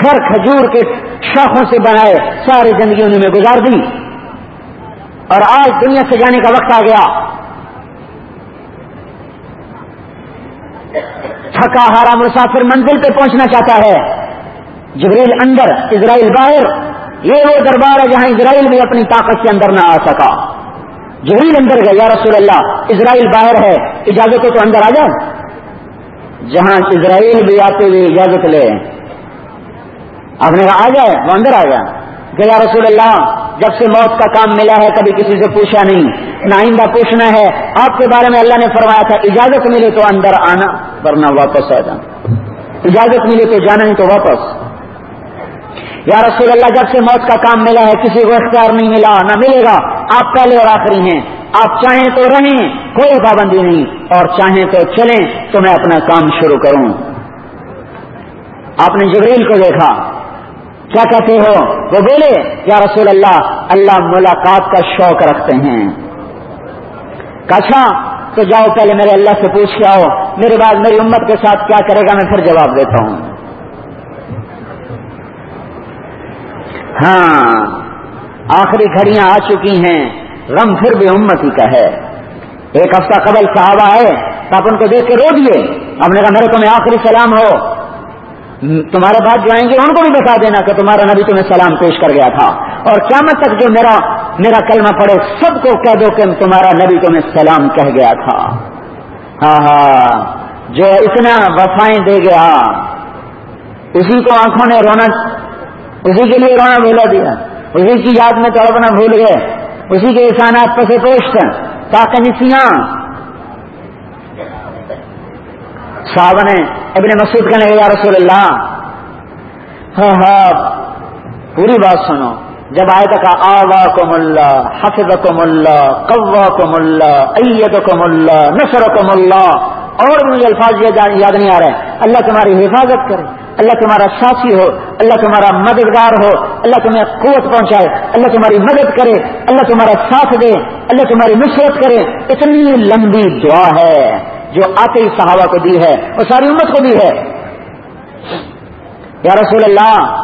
گھر کھجور کے شاخوں سے بنائے ساری زندگی انہیں میں گزار دی۔ اور آج دنیا سے جانے کا وقت آ گیا۔ تھکا ہارا مسافر منزل پہ پہنچنا چاہتا ہے۔ جبریل اندر، اسرائیل باہر۔ یہ وہ دربار ہے جہاں اسرائیل بھی اپنی طاقت سے اندر نہ آ سکا۔ جبریل اندر گیا یا رسول اللہ، اسرائیل باہر ہے، اجازت ہو تو اندر آ جاؤ۔ جہاں اسرائیل بھی آتے ہوئے اجازت لے۔ آپ نے کہا، آ جائے، وہ اندر آ گیا۔ کہ یا رسول اللہ، جب سے موت کا کام ملا ہے، کبھی کسی سے پوچھا نہیں۔ نہ آئندہ پوچھنا ہے، آپ کے بارے میں اللہ نے فرمایا تھا، اجازت ملے تو اندر آنا، ورنہ واپس آ جانا۔ اجازت ملے تو جانا ہی تو واپس۔ یا رسول اللہ، جب سے موت کا کام ملا ہے، کسی کو اختیار نہیں ملا، نہ ملے گا۔ آپ پہلے اور آخری ہیں۔ آپ چاہیں تو رہیں، کوئی پابندی نہیں۔ اور چاہیں تو چلیں، تو میں اپنا کام شروع کروں۔ آپ نے جبریل کو دیکھا۔ کیا کہتے ہو؟ وہ بولے، یا رسول اللہ اللہ ملاقات کا شوق رکھتے ہیں. کچھا تو جاؤ پہلے میرے اللہ سے پوچھ کے آؤ، میرے بعد میری امت کے ساتھ کیا کرے گا، میں پھر جواب دیتا ہوں۔ ہاں آخری گھڑیاں آ چکی ہیں، غم پھر بھی امتی کا ہے۔ ایک ہفتہ قبل صحابہ آئے، تو آپ ان کو دیکھ کے رو دیے۔ آپ نے کہا، میرے تمہیں آخری سلام ہو۔ تمہارے بعد جو آئیں گے، ان کو بھی بتا دینا کہ تمہارا نبی تمہیں سلام پیش کر گیا تھا۔ اور کیا تک جو میرا میرا کلمہ پڑے سب کو کہہ دو کہ تمہارا نبی تمہیں سلام کہہ گیا تھا۔ ہاں ہاں۔ جو اتنا وفائیں دے گیا۔ اسی کو آنکھوں نے رونا، اسی کے لیے رونا بھولا دیا۔ اسی کی یاد میں تڑپنا بھول گئے۔ اسی کے احسانات پسے پوشت تاکنسیاں صاحب نے ابن مسعود کہنے یا رسول اللہ! ہاں ہاں پوری بات سنو۔ جب آئے تک آوا کو ملا حفظ کو ملا قوا کو ملا عید کو ملا نصر کو ملا اور مجھے الفاظ یاد نہیں آ رہے اللہ تمہاری حفاظت کرے، اللہ تمہارا ساتھی ہو، اللہ تمہارا مددگار ہو، اللہ تمہیں قوت پہنچائے، اللہ تمہاری مدد کرے، اللہ تمہارا ساتھ دے، اللہ تمہاری نصرت کرے۔ اتنی لمبی دعا ہے۔ جو آتے ہی صحابہ کو دی ہے اور ساری امت کو دی ہے۔ یا رسول اللہ،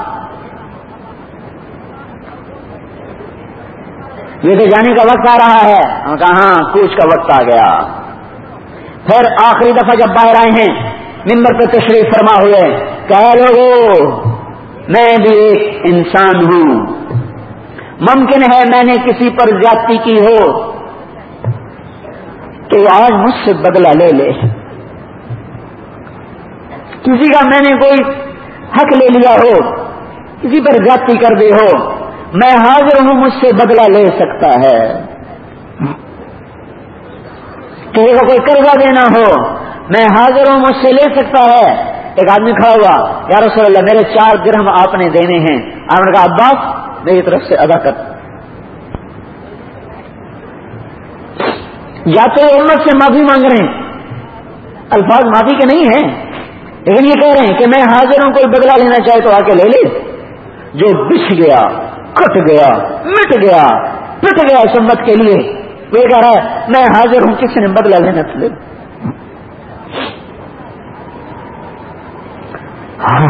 یہ تو جانے کا وقت آ رہا ہے۔ کہا ہاں کوچ کا وقت آ گیا۔ پھر آخری دفعہ جب باہر آئے ہیں ممبر پہ تشریف فرما ہوئے لوگو، میں بھی ایک انسان ہوں۔ ممکن ہے میں نے کسی پر جاتی کی ہو کہ آج مجھ سے بدلہ لے لے۔ کسی کا میں نے کوئی حق لے لیا ہو، کسی پر جاتی کر دی ہو، میں حاضر ہوں مجھ سے بدلہ لے سکتا ہے۔ کسی کا کوئی قرضہ دینا ہو، میں حاضر ہوں مجھ سے لے سکتا ہے۔ ایک آدمی کھڑا ہوا، یا رسول اللہ، میرے چار درہم آپ نے دینے ہیں۔ آپ نے کہا، عباس، میری طرف سے ادا کر۔ یا تو امت سے معافی مانگ رہے ہیں۔ الفاظ معافی کے نہیں ہیں۔ لیکن یہ کہہ رہے ہیں کہ میں حاضر ہوں کوئی بدلا لینا چاہے تو آ کے لے لے۔ جو بچ گیا کٹ گیا مٹ گیا پٹ گیا اس امت کے لیے۔ وہ یہ کہہ رہا ہے میں حاضر ہوں کسی نے بدلا لینا تو ہاں،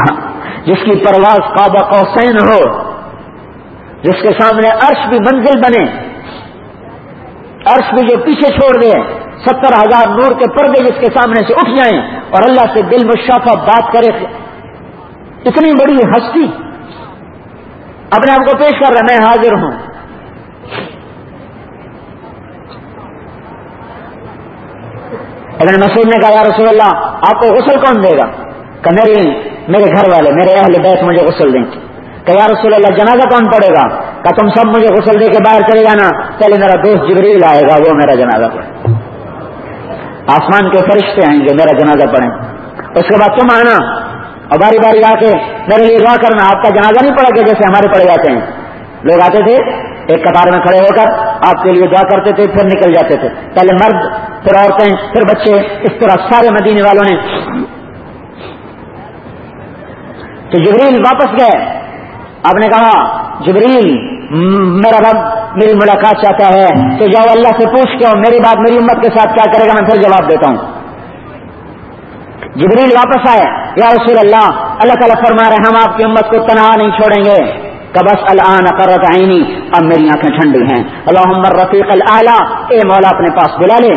جس کی پرواز کعبہ قوسین ہو جس کے سامنے عرش بھی منزل بنے۔ عرش بھی جو پیچھے چھوڑ دے ستر ہزار نور کے پردے جس کے سامنے سے اٹھ جائیں اور اللہ سے دل مشافہ بات کرے۔ اتنی بڑی ہستی۔ اپنے آپ کو پیش کر رہا میں حاضر ہوں۔ ابن مسعود نے کہا یا رسول اللہ، آپ کو غسل کون دے گا؟ کہ میری میرے گھر والے، میرے اہل بیت مجھے غسل دیں۔ کہ یا رسول اللہ، جنازہ کون پڑے گا؟ کہ تم سب مجھے غسل دے کے باہر چلے جانا۔ پہلے میرا دوست جبریل آئے گا، وہ میرا جنازہ پڑھے۔ آسمان کے فرشتے آئیں گے، میرا جنازہ پڑھیں۔ اس کے بعد تم آنا اور باری باری آ کے میرے لیے دعا کرنا، آپ کا جنازہ نہیں پڑا گیا جیسے ہمارے پڑے جاتے ہیں۔ لوگ آتے تھے، ایک قطار میں کھڑے ہو کر آپ کے لیے دعا کرتے تھے، پھر نکل جاتے تھے۔ پہلے مرد، پھر عورتیں، پھر بچے، اس طرح سارے مدینے والوں نے۔ تو جبریل واپس گئے۔ آپ نے کہا، جبریل میرا رب میری ملاقات چاہتا ہے، تو جاؤ اللہ سے پوچھ کے میری بات میری امت کے ساتھ کیا کرے گا، میں پھر جواب دیتا ہوں۔ جبریل واپس آئے، یا رسول اللہ اللہ تعالیٰ فرما رہے ہم آپ کی امت کو تنہا نہیں چھوڑیں گے۔ کبس الان قرت عینی، اب میری آنکھیں ٹھنڈی ہیں۔ اللہ رفیق اللہ اے مولا اپنے پاس بلا لے۔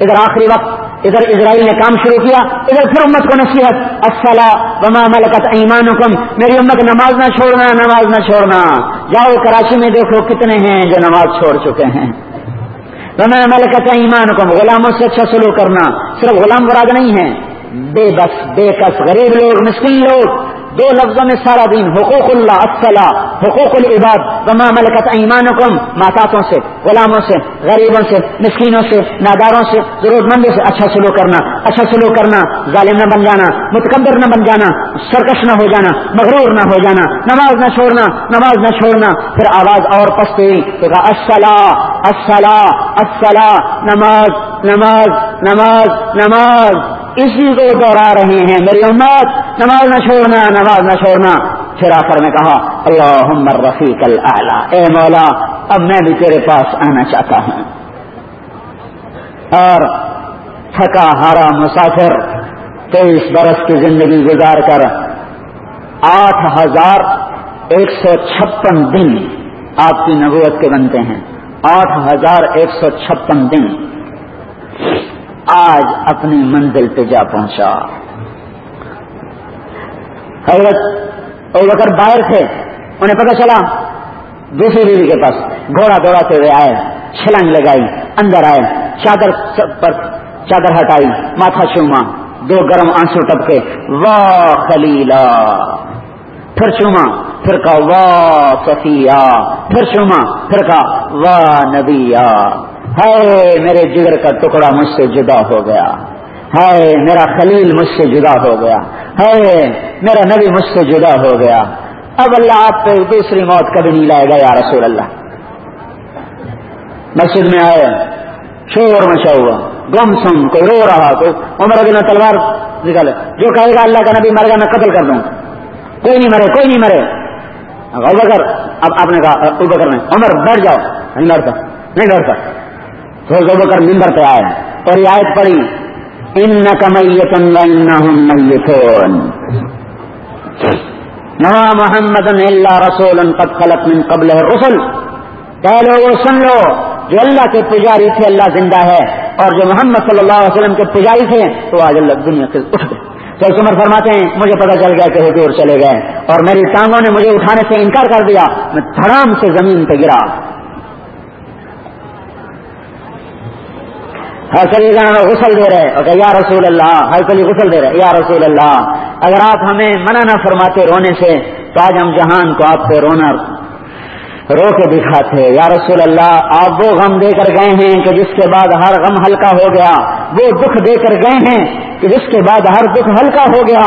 ادھر آخری وقت ادھر اسرائیل نے کام شروع کیا، ادھر پھر امت کو نصیحت السلام وما ملکت ایمانکم، میری امت نماز نہ چھوڑنا، نماز نہ چھوڑنا۔ جاؤ کراچی میں دیکھو کتنے ہیں جو نماز چھوڑ چکے ہیں۔ وما ملکت ایمانکم، غلاموں سے اچھا سلوک کرنا، صرف غلام مراد نہیں ہے بے بس، بے کس، غریب لوگ، مسکین لوگ۔ دو لفظوں میں سارا دین، حقوق اللہ اصلا حقوق العباد، وما ملکت ایمانکم، ماتاتوں سے، غلاموں سے، غریبوں سے، مسکینوں سے، ناداروں سے ضرورت مندوں سے۔ اچھا سلوک کرنا اچھا سلوک کرنا، ظالم نہ بن جانا، متکبر نہ بن جانا، سرکش نہ ہو جانا، مغرور نہ ہو جانا، نماز نہ چھوڑنا، نماز نہ چھوڑنا۔ پھر آواز اور پست ہوئی تو کہا اصلا اصلا اصلا نماز نماز نماز نماز۔ اسی کو دوہرا رہے ہیں۔ میری امت، نماز نہ چھوڑنا، نماز نہ چھوڑنا۔ پھر آخر میں کہا اللہ رفیق اللہ اے مولا، اب میں بھی تیرے پاس آنا چاہتا ہوں۔ اور تھکا ہارا مسافر، تیئیس برس کی زندگی گزار کر آٹھ ہزار ایک سو چھپن دن آپ کی نبوت کے بنتے ہیں۔ آٹھ ہزار ایک سو چھپن دن۔ آج اپنی منزل پہ جا پہنچا۔ حضرت اور باہر تھے، انہیں پتہ چلا دوسری بیوی کے پاس گھوڑا دوڑاتے ہوئے آئے، چھلنگ لگائی، اندر آئے، چادر پر چادر ہٹائی، ماتھا چوما، دو گرم آنسو ٹپکے واہ خلیلا پھر چوما، پھر کا واہ صفیہ۔ پھر چوما، پھر کا واہ نبیا ہے میرے جگر کا ٹکڑا مجھ سے جدا ہو گیا۔ ہے میرا خلیل مجھ سے جدا ہو گیا۔ ہے میرا نبی مجھ سے جدا ہو گیا۔ اب اللہ آپ پہ دوسری موت کبھی نہیں لائے گا یا رسول اللہ۔ مسجد میں آئے، شور مچا ہوا۔ گم سم کوئی رو رہا، کوئی عمر ابھی تلوار نکالے۔ جو کہے گا اللہ کا نبی مر گیا میں قتل کر دوں۔ کوئی نہیں مرے، کوئی نہیں مرے۔ اب اب آپ نے کہا ابکر میں عمر، بیٹھ جاؤ۔ نہیں ڈرتا نہیں ڈرتا تو کر ممبر پہ آئے اور یہ آیت پڑی ان کمیتن میتون نہ محمد اللہ رسول قد خلق من قبل رسل کہ لوگوں سن لو، جو اللہ کے پجاری تھے، اللہ زندہ ہے، اور جو محمد صلی اللہ علیہ وسلم کے پجاری تھے، تو آج اللہ دنیا سے اٹھ گئے۔ تو عمر فرماتے ہیں، مجھے پتا چل گیا کہ حضور چلے گئے، اور میری ٹانگوں نے مجھے اٹھانے سے انکار کر دیا، میں دھڑام سے زمین پہ گرا۔ ہر سلی غسل دے رہے، اور یا رسول اللہ، ہر سلی غسل دے رہے، یا رسول اللہ۔ اگر آپ ہمیں منع نہ فرماتے رونے سے، تو آج ہم جہان کو آپ پہ رونا، رو کے دکھاتے یا رسول اللہ، آپ وہ غم دے کر گئے ہیں کہ جس کے بعد ہر غم ہلکا ہو گیا۔ وہ دکھ دے کر گئے ہیں کہ جس کے بعد ہر دکھ ہلکا ہو گیا۔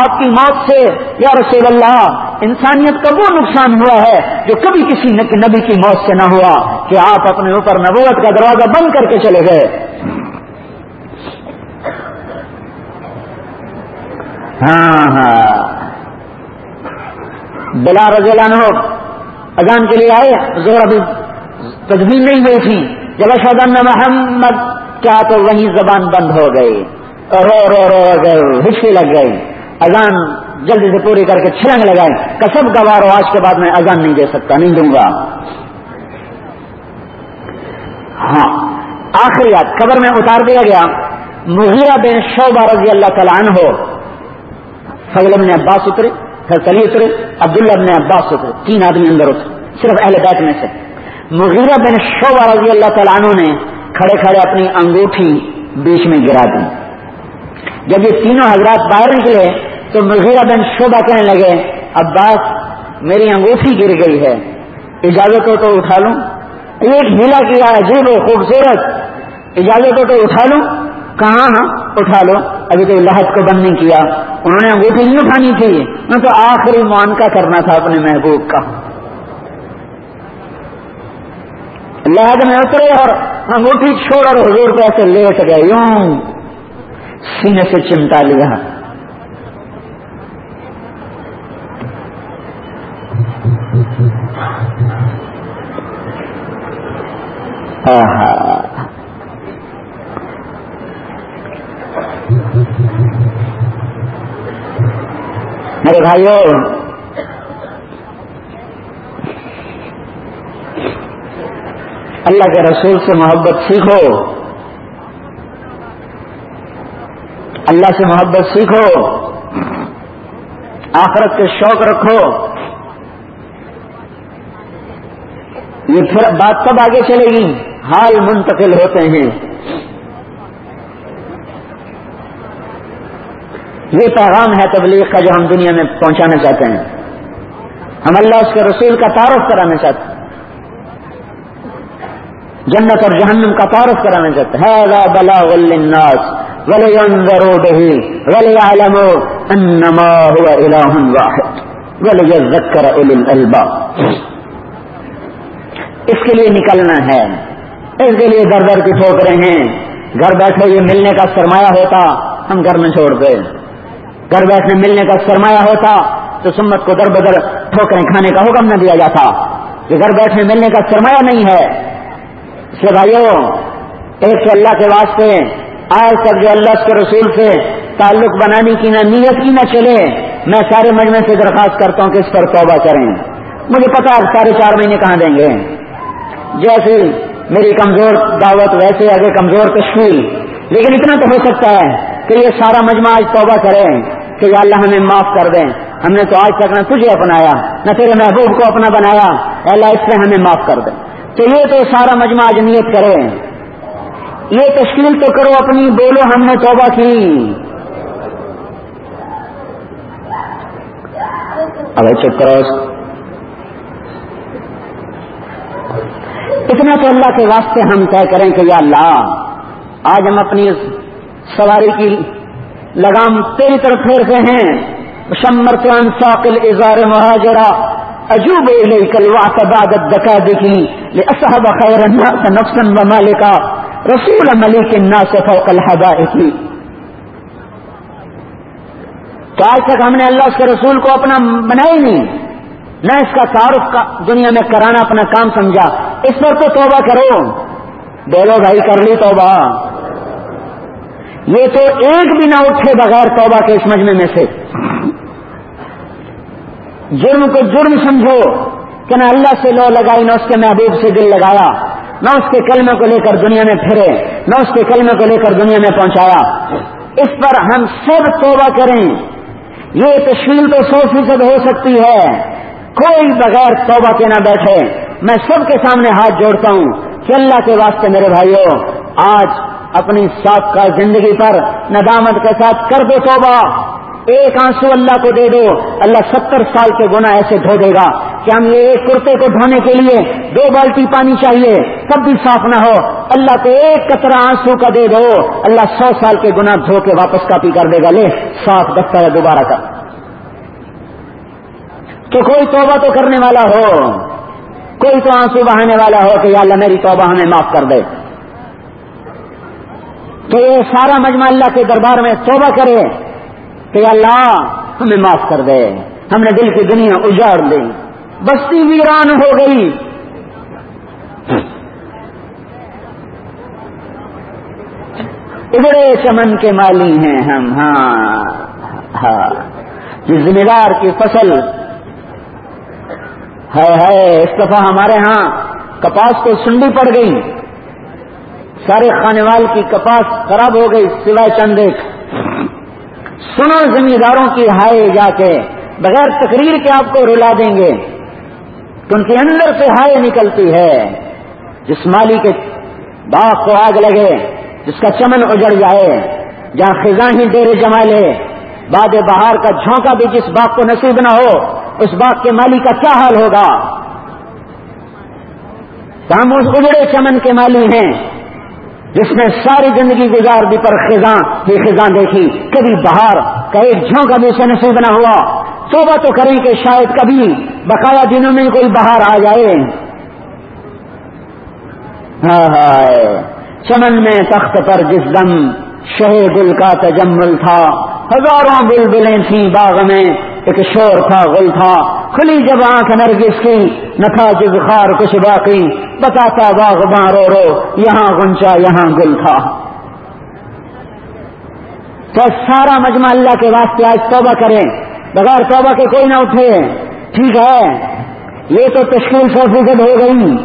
آپ کی موت سے، یا رسول اللہ انسانیت کا وہ نقصان ہوا ہے جو کبھی کسی نبی کی موت سے نہ ہوا کہ آپ اپنے اوپر نبوت کا دروازہ بند کر کے چلے گئے۔ ہاں ہاں۔ بلا رضی اللہ عنہ اذان کے لیے آئے زور ابھی تجمیل نہیں ہوئی تھی۔ جب اشد محمد، کیا تو وہیں زبان بند ہو گئی۔ رو رو رو گئے ہچکی لگ گئی۔ اذان جلدی سے پوری کر کے چھلنگ لگائے کسب گوارو آج کے بعد میں اذان نہیں دے سکتا، نہیں دوں گا۔ ہاں آخری یاد قبر میں اتار دیا گیا۔ مغیرہ بن شوبہ رضی اللہ تعالیٰ عنہ ہو فضل ابن عباس اترے، پھر سلی اترے، عبداللہ ابن عباس اترے۔ تین آدمی اندر اترے، صرف اہل بیت میں سے۔ مغیرہ بن شوبہ رضی اللہ تعالیٰ عنہ نے کھڑے کھڑے اپنی انگوٹھی بیچ میں گرا دی۔ جب یہ تینوں حضرات باہر نکلے تو مغیرہ بن شعبہ کہنے لگے، عباس، میری انگوٹھی گر گئی ہے اجازت ہو تو اٹھا لوں۔ ایک ہیلا کیا عجیب و خوبصورت اجازت ہو تو اٹھا لوں۔ کہاں ہاں؟ اٹھا لو۔ ابھی تو لہت کو بند نہیں کیا۔ انہوں نے انگوٹھی نہیں اٹھانی تھی۔ میں تو آخری معانکہ کرنا تھا اپنے محبوب کا۔ لہد میں اترے اور انگوٹھی چھوڑ اور حضور پہ ایسے لیٹ گئے۔ یوں سینے سے چمٹا لیا۔ میرے بھائیو، اللہ کے رسول سے محبت سیکھو۔ اللہ سے محبت سیکھو۔ آخرت کے شوق رکھو۔ یہ پھر بات کب آگے چلے گی؟ حال منتقل ہوتے ہیں۔ یہ پیغام ہے تبلیغ کا جو ہم دنیا میں پہنچانا چاہتے ہیں۔ ہم اللہ اس کے رسول کا تعارف کرانا چاہتے ہیں۔ جنت اور جہنم کا تعارف کرانا چاہتے ہیں۔ بلا الناس ولينذروا به وليعلموا انما هو اله واحد وليذكر اولي الالباب اس کے لیے نکلنا ہے۔ اس کے لیے در در کی ٹھوکرے ہیں۔ گھر بیٹھے یہ ملنے کا سرمایہ ہوتا، ہم گھر میں چھوڑ گھر بیٹھنے ملنے کا سرمایہ ہوتا، تو سمت کو در بدر ٹھوکریں کھانے کا حکم نہ دیا جاتا۔ یہ گھر بیٹھنے ملنے کا سرمایہ نہیں ہے۔ اس لیے بھائیوں ایک تو اللہ کے واسطے آج تک جو اللہ کے رسول سے تعلق بنانے کی نہ نیت کی نہ چلے، میں سارے مجمع سے درخواست کرتا ہوں کہ اس پر توبہ کریں۔ مجھے پتا آپ سارے چار مہینے کہاں دیں گے۔ جیسے میری کمزور دعوت ویسے آگے کمزور تشکیل۔ لیکن اتنا تو ہو سکتا ہے کہ یہ سارا مجمع آج توبہ کرے کہ یا اللہ ہمیں معاف کر دیں۔ ہم نے تو آج تک نہ تجھے اپنایا، نہ تیرے محبوب کو اپنا بنایا۔ اللہ، اس سے ہمیں معاف کر دیں۔ تو یہ تو سارا مجمع آج نیت کرے یہ تشکیل تو کرو اپنی، بولو ہم نے توبہ کی۔ ابھی چپ کرو۔ اتنا تو اللہ کے واسطے ہم طے کریں کہ یا اللہ، آج ہم اپنی سواری کی لگام تیری طرف پھیرتے ہیں۔ شمر کے انصاقل اظہار مہاجرا عجوب کل بعد الدكادك لأصحب خير الناس نفسا ومالكا رسول ملک الناس فوق الحدائق۔ تو آج تک ہم نے اللہ اس کے رسول کو اپنا بنائی نہیں، نہ اس کا تعارف کا دنیا میں کرانا، اپنا کام سمجھا۔ اس پر تو توبہ کرو۔ بولو بھائی، کر لی توبہ۔ یہ تو ایک بھی نہ اٹھے بغیر توبہ کے اس مجمع میں سے۔ جرم کو جرم سمجھو کہ نہ اللہ سے لو لگائی، نہ اس کے محبوب سے دل لگایا، نہ اس کے کلمے کو لے کر دنیا میں پھرے، نہ اس کے کلمے کو لے کر دنیا میں پہنچایا۔ اس پر ہم سب توبہ کریں۔ یہ تشکیل تو سو فیصد ہو سکتی ہے۔ کوئی بغیر توبہ کے نہ بیٹھے۔ میں سب کے سامنے ہاتھ جوڑتا ہوں کہ اللہ کے واسطے میرے بھائیوں آج اپنی ساتھ کا زندگی پر ندامت کے ساتھ کر دو توبہ۔ ایک آنسو اللہ کو دے دو۔ اللہ ستر سال کے گنا ایسے دھو دے گا کہ ہم یہ ایک کرتے کو دھونے کے لیے دو بالٹی پانی چاہیے۔ تب بھی صاف نہ ہو۔ اللہ کو ایک کترا آنسو کا دے دو۔ اللہ سو سال کے گنا دھو کے واپس کاپی کر دے گا۔ لے، صاف دفتر ہے دوبارہ کر۔ تو کوئی توبہ تو کرنے والا ہو۔ کوئی تو آنسو بہانے والا ہو کہ یا اللہ میری توبہ ہمیں معاف کر دے۔ تو یہ سارا مجمع اللہ کے دربار میں توبہ کرے کہ اللہ ہمیں معاف کر دے۔ ہم نے دل کی دنیا اجاڑ لی۔ بستی ویران ہو گئی۔ ابڑے چمن کے مالی ہیں ہم ہاں ہاں۔ ذمہ دار کی فصل ہے ہے اس دفعہ ہمارے ہاں کپاس کو سنڈی پڑ گئی۔ سارے خانے وال کی کپاس خراب ہو گئی، سوائے چند ایک۔ سنو زمینداروں کی ہائے جا کے، بغیر تقریر کے آپ کو رلا دیں گے۔ تو ان کے اندر سے ہائے نکلتی ہے۔ جس مالی کے باغ کو آگ لگے، جس کا چمن اجڑ جائے، جہاں خزاں ہی ڈیرے جما لے، باد بہار کا جھونکا بھی جس باغ کو نصیب نہ ہو اس باغ کے مالی کا کیا حال ہوگا؟ ہم اس اجڑے چمن کے مالی ہیں، جس نے ساری زندگی گزار دی پر خزاں، یہ خزاں دیکھی، کبھی بہار کا ایک جھونکا بھی اسے نصیب نہ ہوا۔ توبہ تو کریں کہ شاید کبھی بقایا دنوں میں کوئی بہار آ جائے۔ چمن میں تخت پر جس دم شہ گل کا تجمل تھا، ہزاروں بل بلیں تھیں باغ میں۔ ایک شور تھا گل تھا۔ کھلی جب آنکھ نرگس کی، نہ تھا جز خار کچھ باقی۔ بتاتا باغ رو رو، یہاں گنچا یہاں گل تھا۔ تو سارا مجمع اللہ کے واسطے آج توبہ کریں۔ بغیر توبہ کے کوئی نہ اٹھے۔ ٹھیک ہے۔ یہ تو تشکیل سو فیصد ہو گئی۔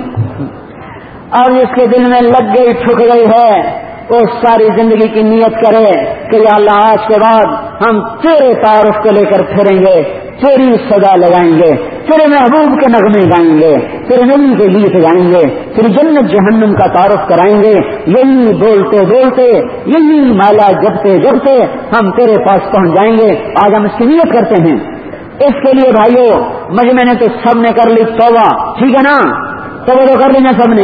اور اس کے دل میں لگ گئی ٹھک گئی ہے۔ وہ ساری زندگی کی نیت کرے کہ یا اللہ، آج کے بعد ہم تیرے تعارف کو لے کر پھریں گے، تیری سزا لگائیں گے، تیرے محبوب کے نغمے گائیں گے، تیرے نبی کے گیت گائیں گے تیری جنت جہنم کا تعارف کرائیں گے۔ یہی بولتے بولتے، یہی مالا جبتے جبتے ہم تیرے پاس پہنچ جائیں گے۔ آج ہم اس کی نیت کرتے ہیں۔ اس کے لیے بھائیو مجمے نے تو سب نے کر لی توبہ، ٹھیک ہے نا؟ تو کر لینا سب نے۔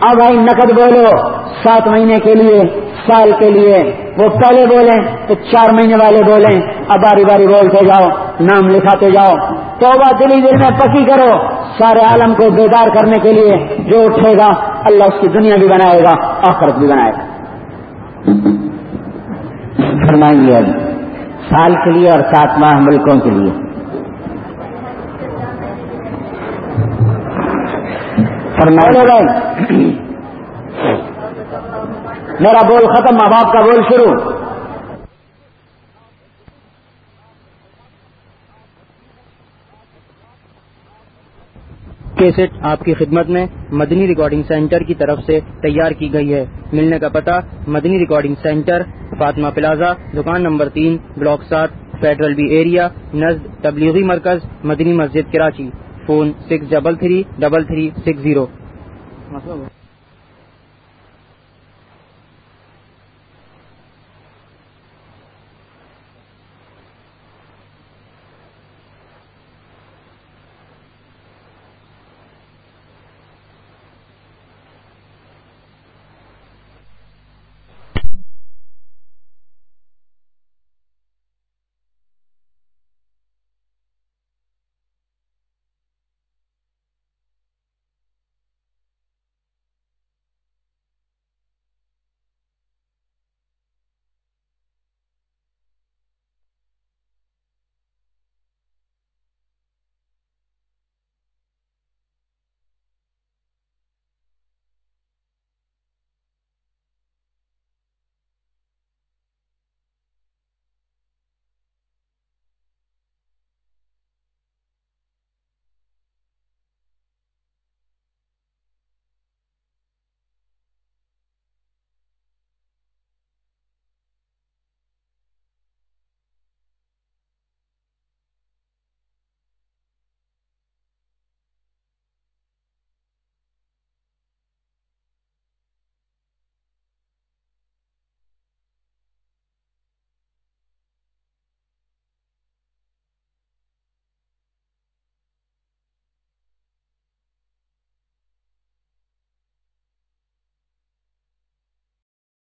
اب بھائی نقد بولو، سات مہینے کے لیے، سال کے لیے۔ وہ پہلے بولیں تو چار مہینے والے بولیں، اب باری باری بولتے جاؤ، نام لکھاتے جاؤ۔ توبہ دلی دل میں پکی کرو، سارے عالم کو بیدار کرنے کے لیے جو اٹھے گا، اللہ اس کی دنیا بھی بنائے گا، آخرت بھی بنائے گا۔ فرمائیے سال کے لیے اور سات ماہ ملکوں کے لیے۔ بھائی میرا بول ختم ماں باپ کا بول شروع۔ کیسٹ آپ کی خدمت میں مدنی ریکارڈنگ سینٹر کی طرف سے تیار کی گئی ہے۔ ملنے کا پتہ Madani recording center Fatima plaza دکان نمبر تین بلاک سات فیڈرل بی ایریا نزد تبلیغی مرکز مدنی مسجد Karachi. Phone six double three double three six zero. مطلب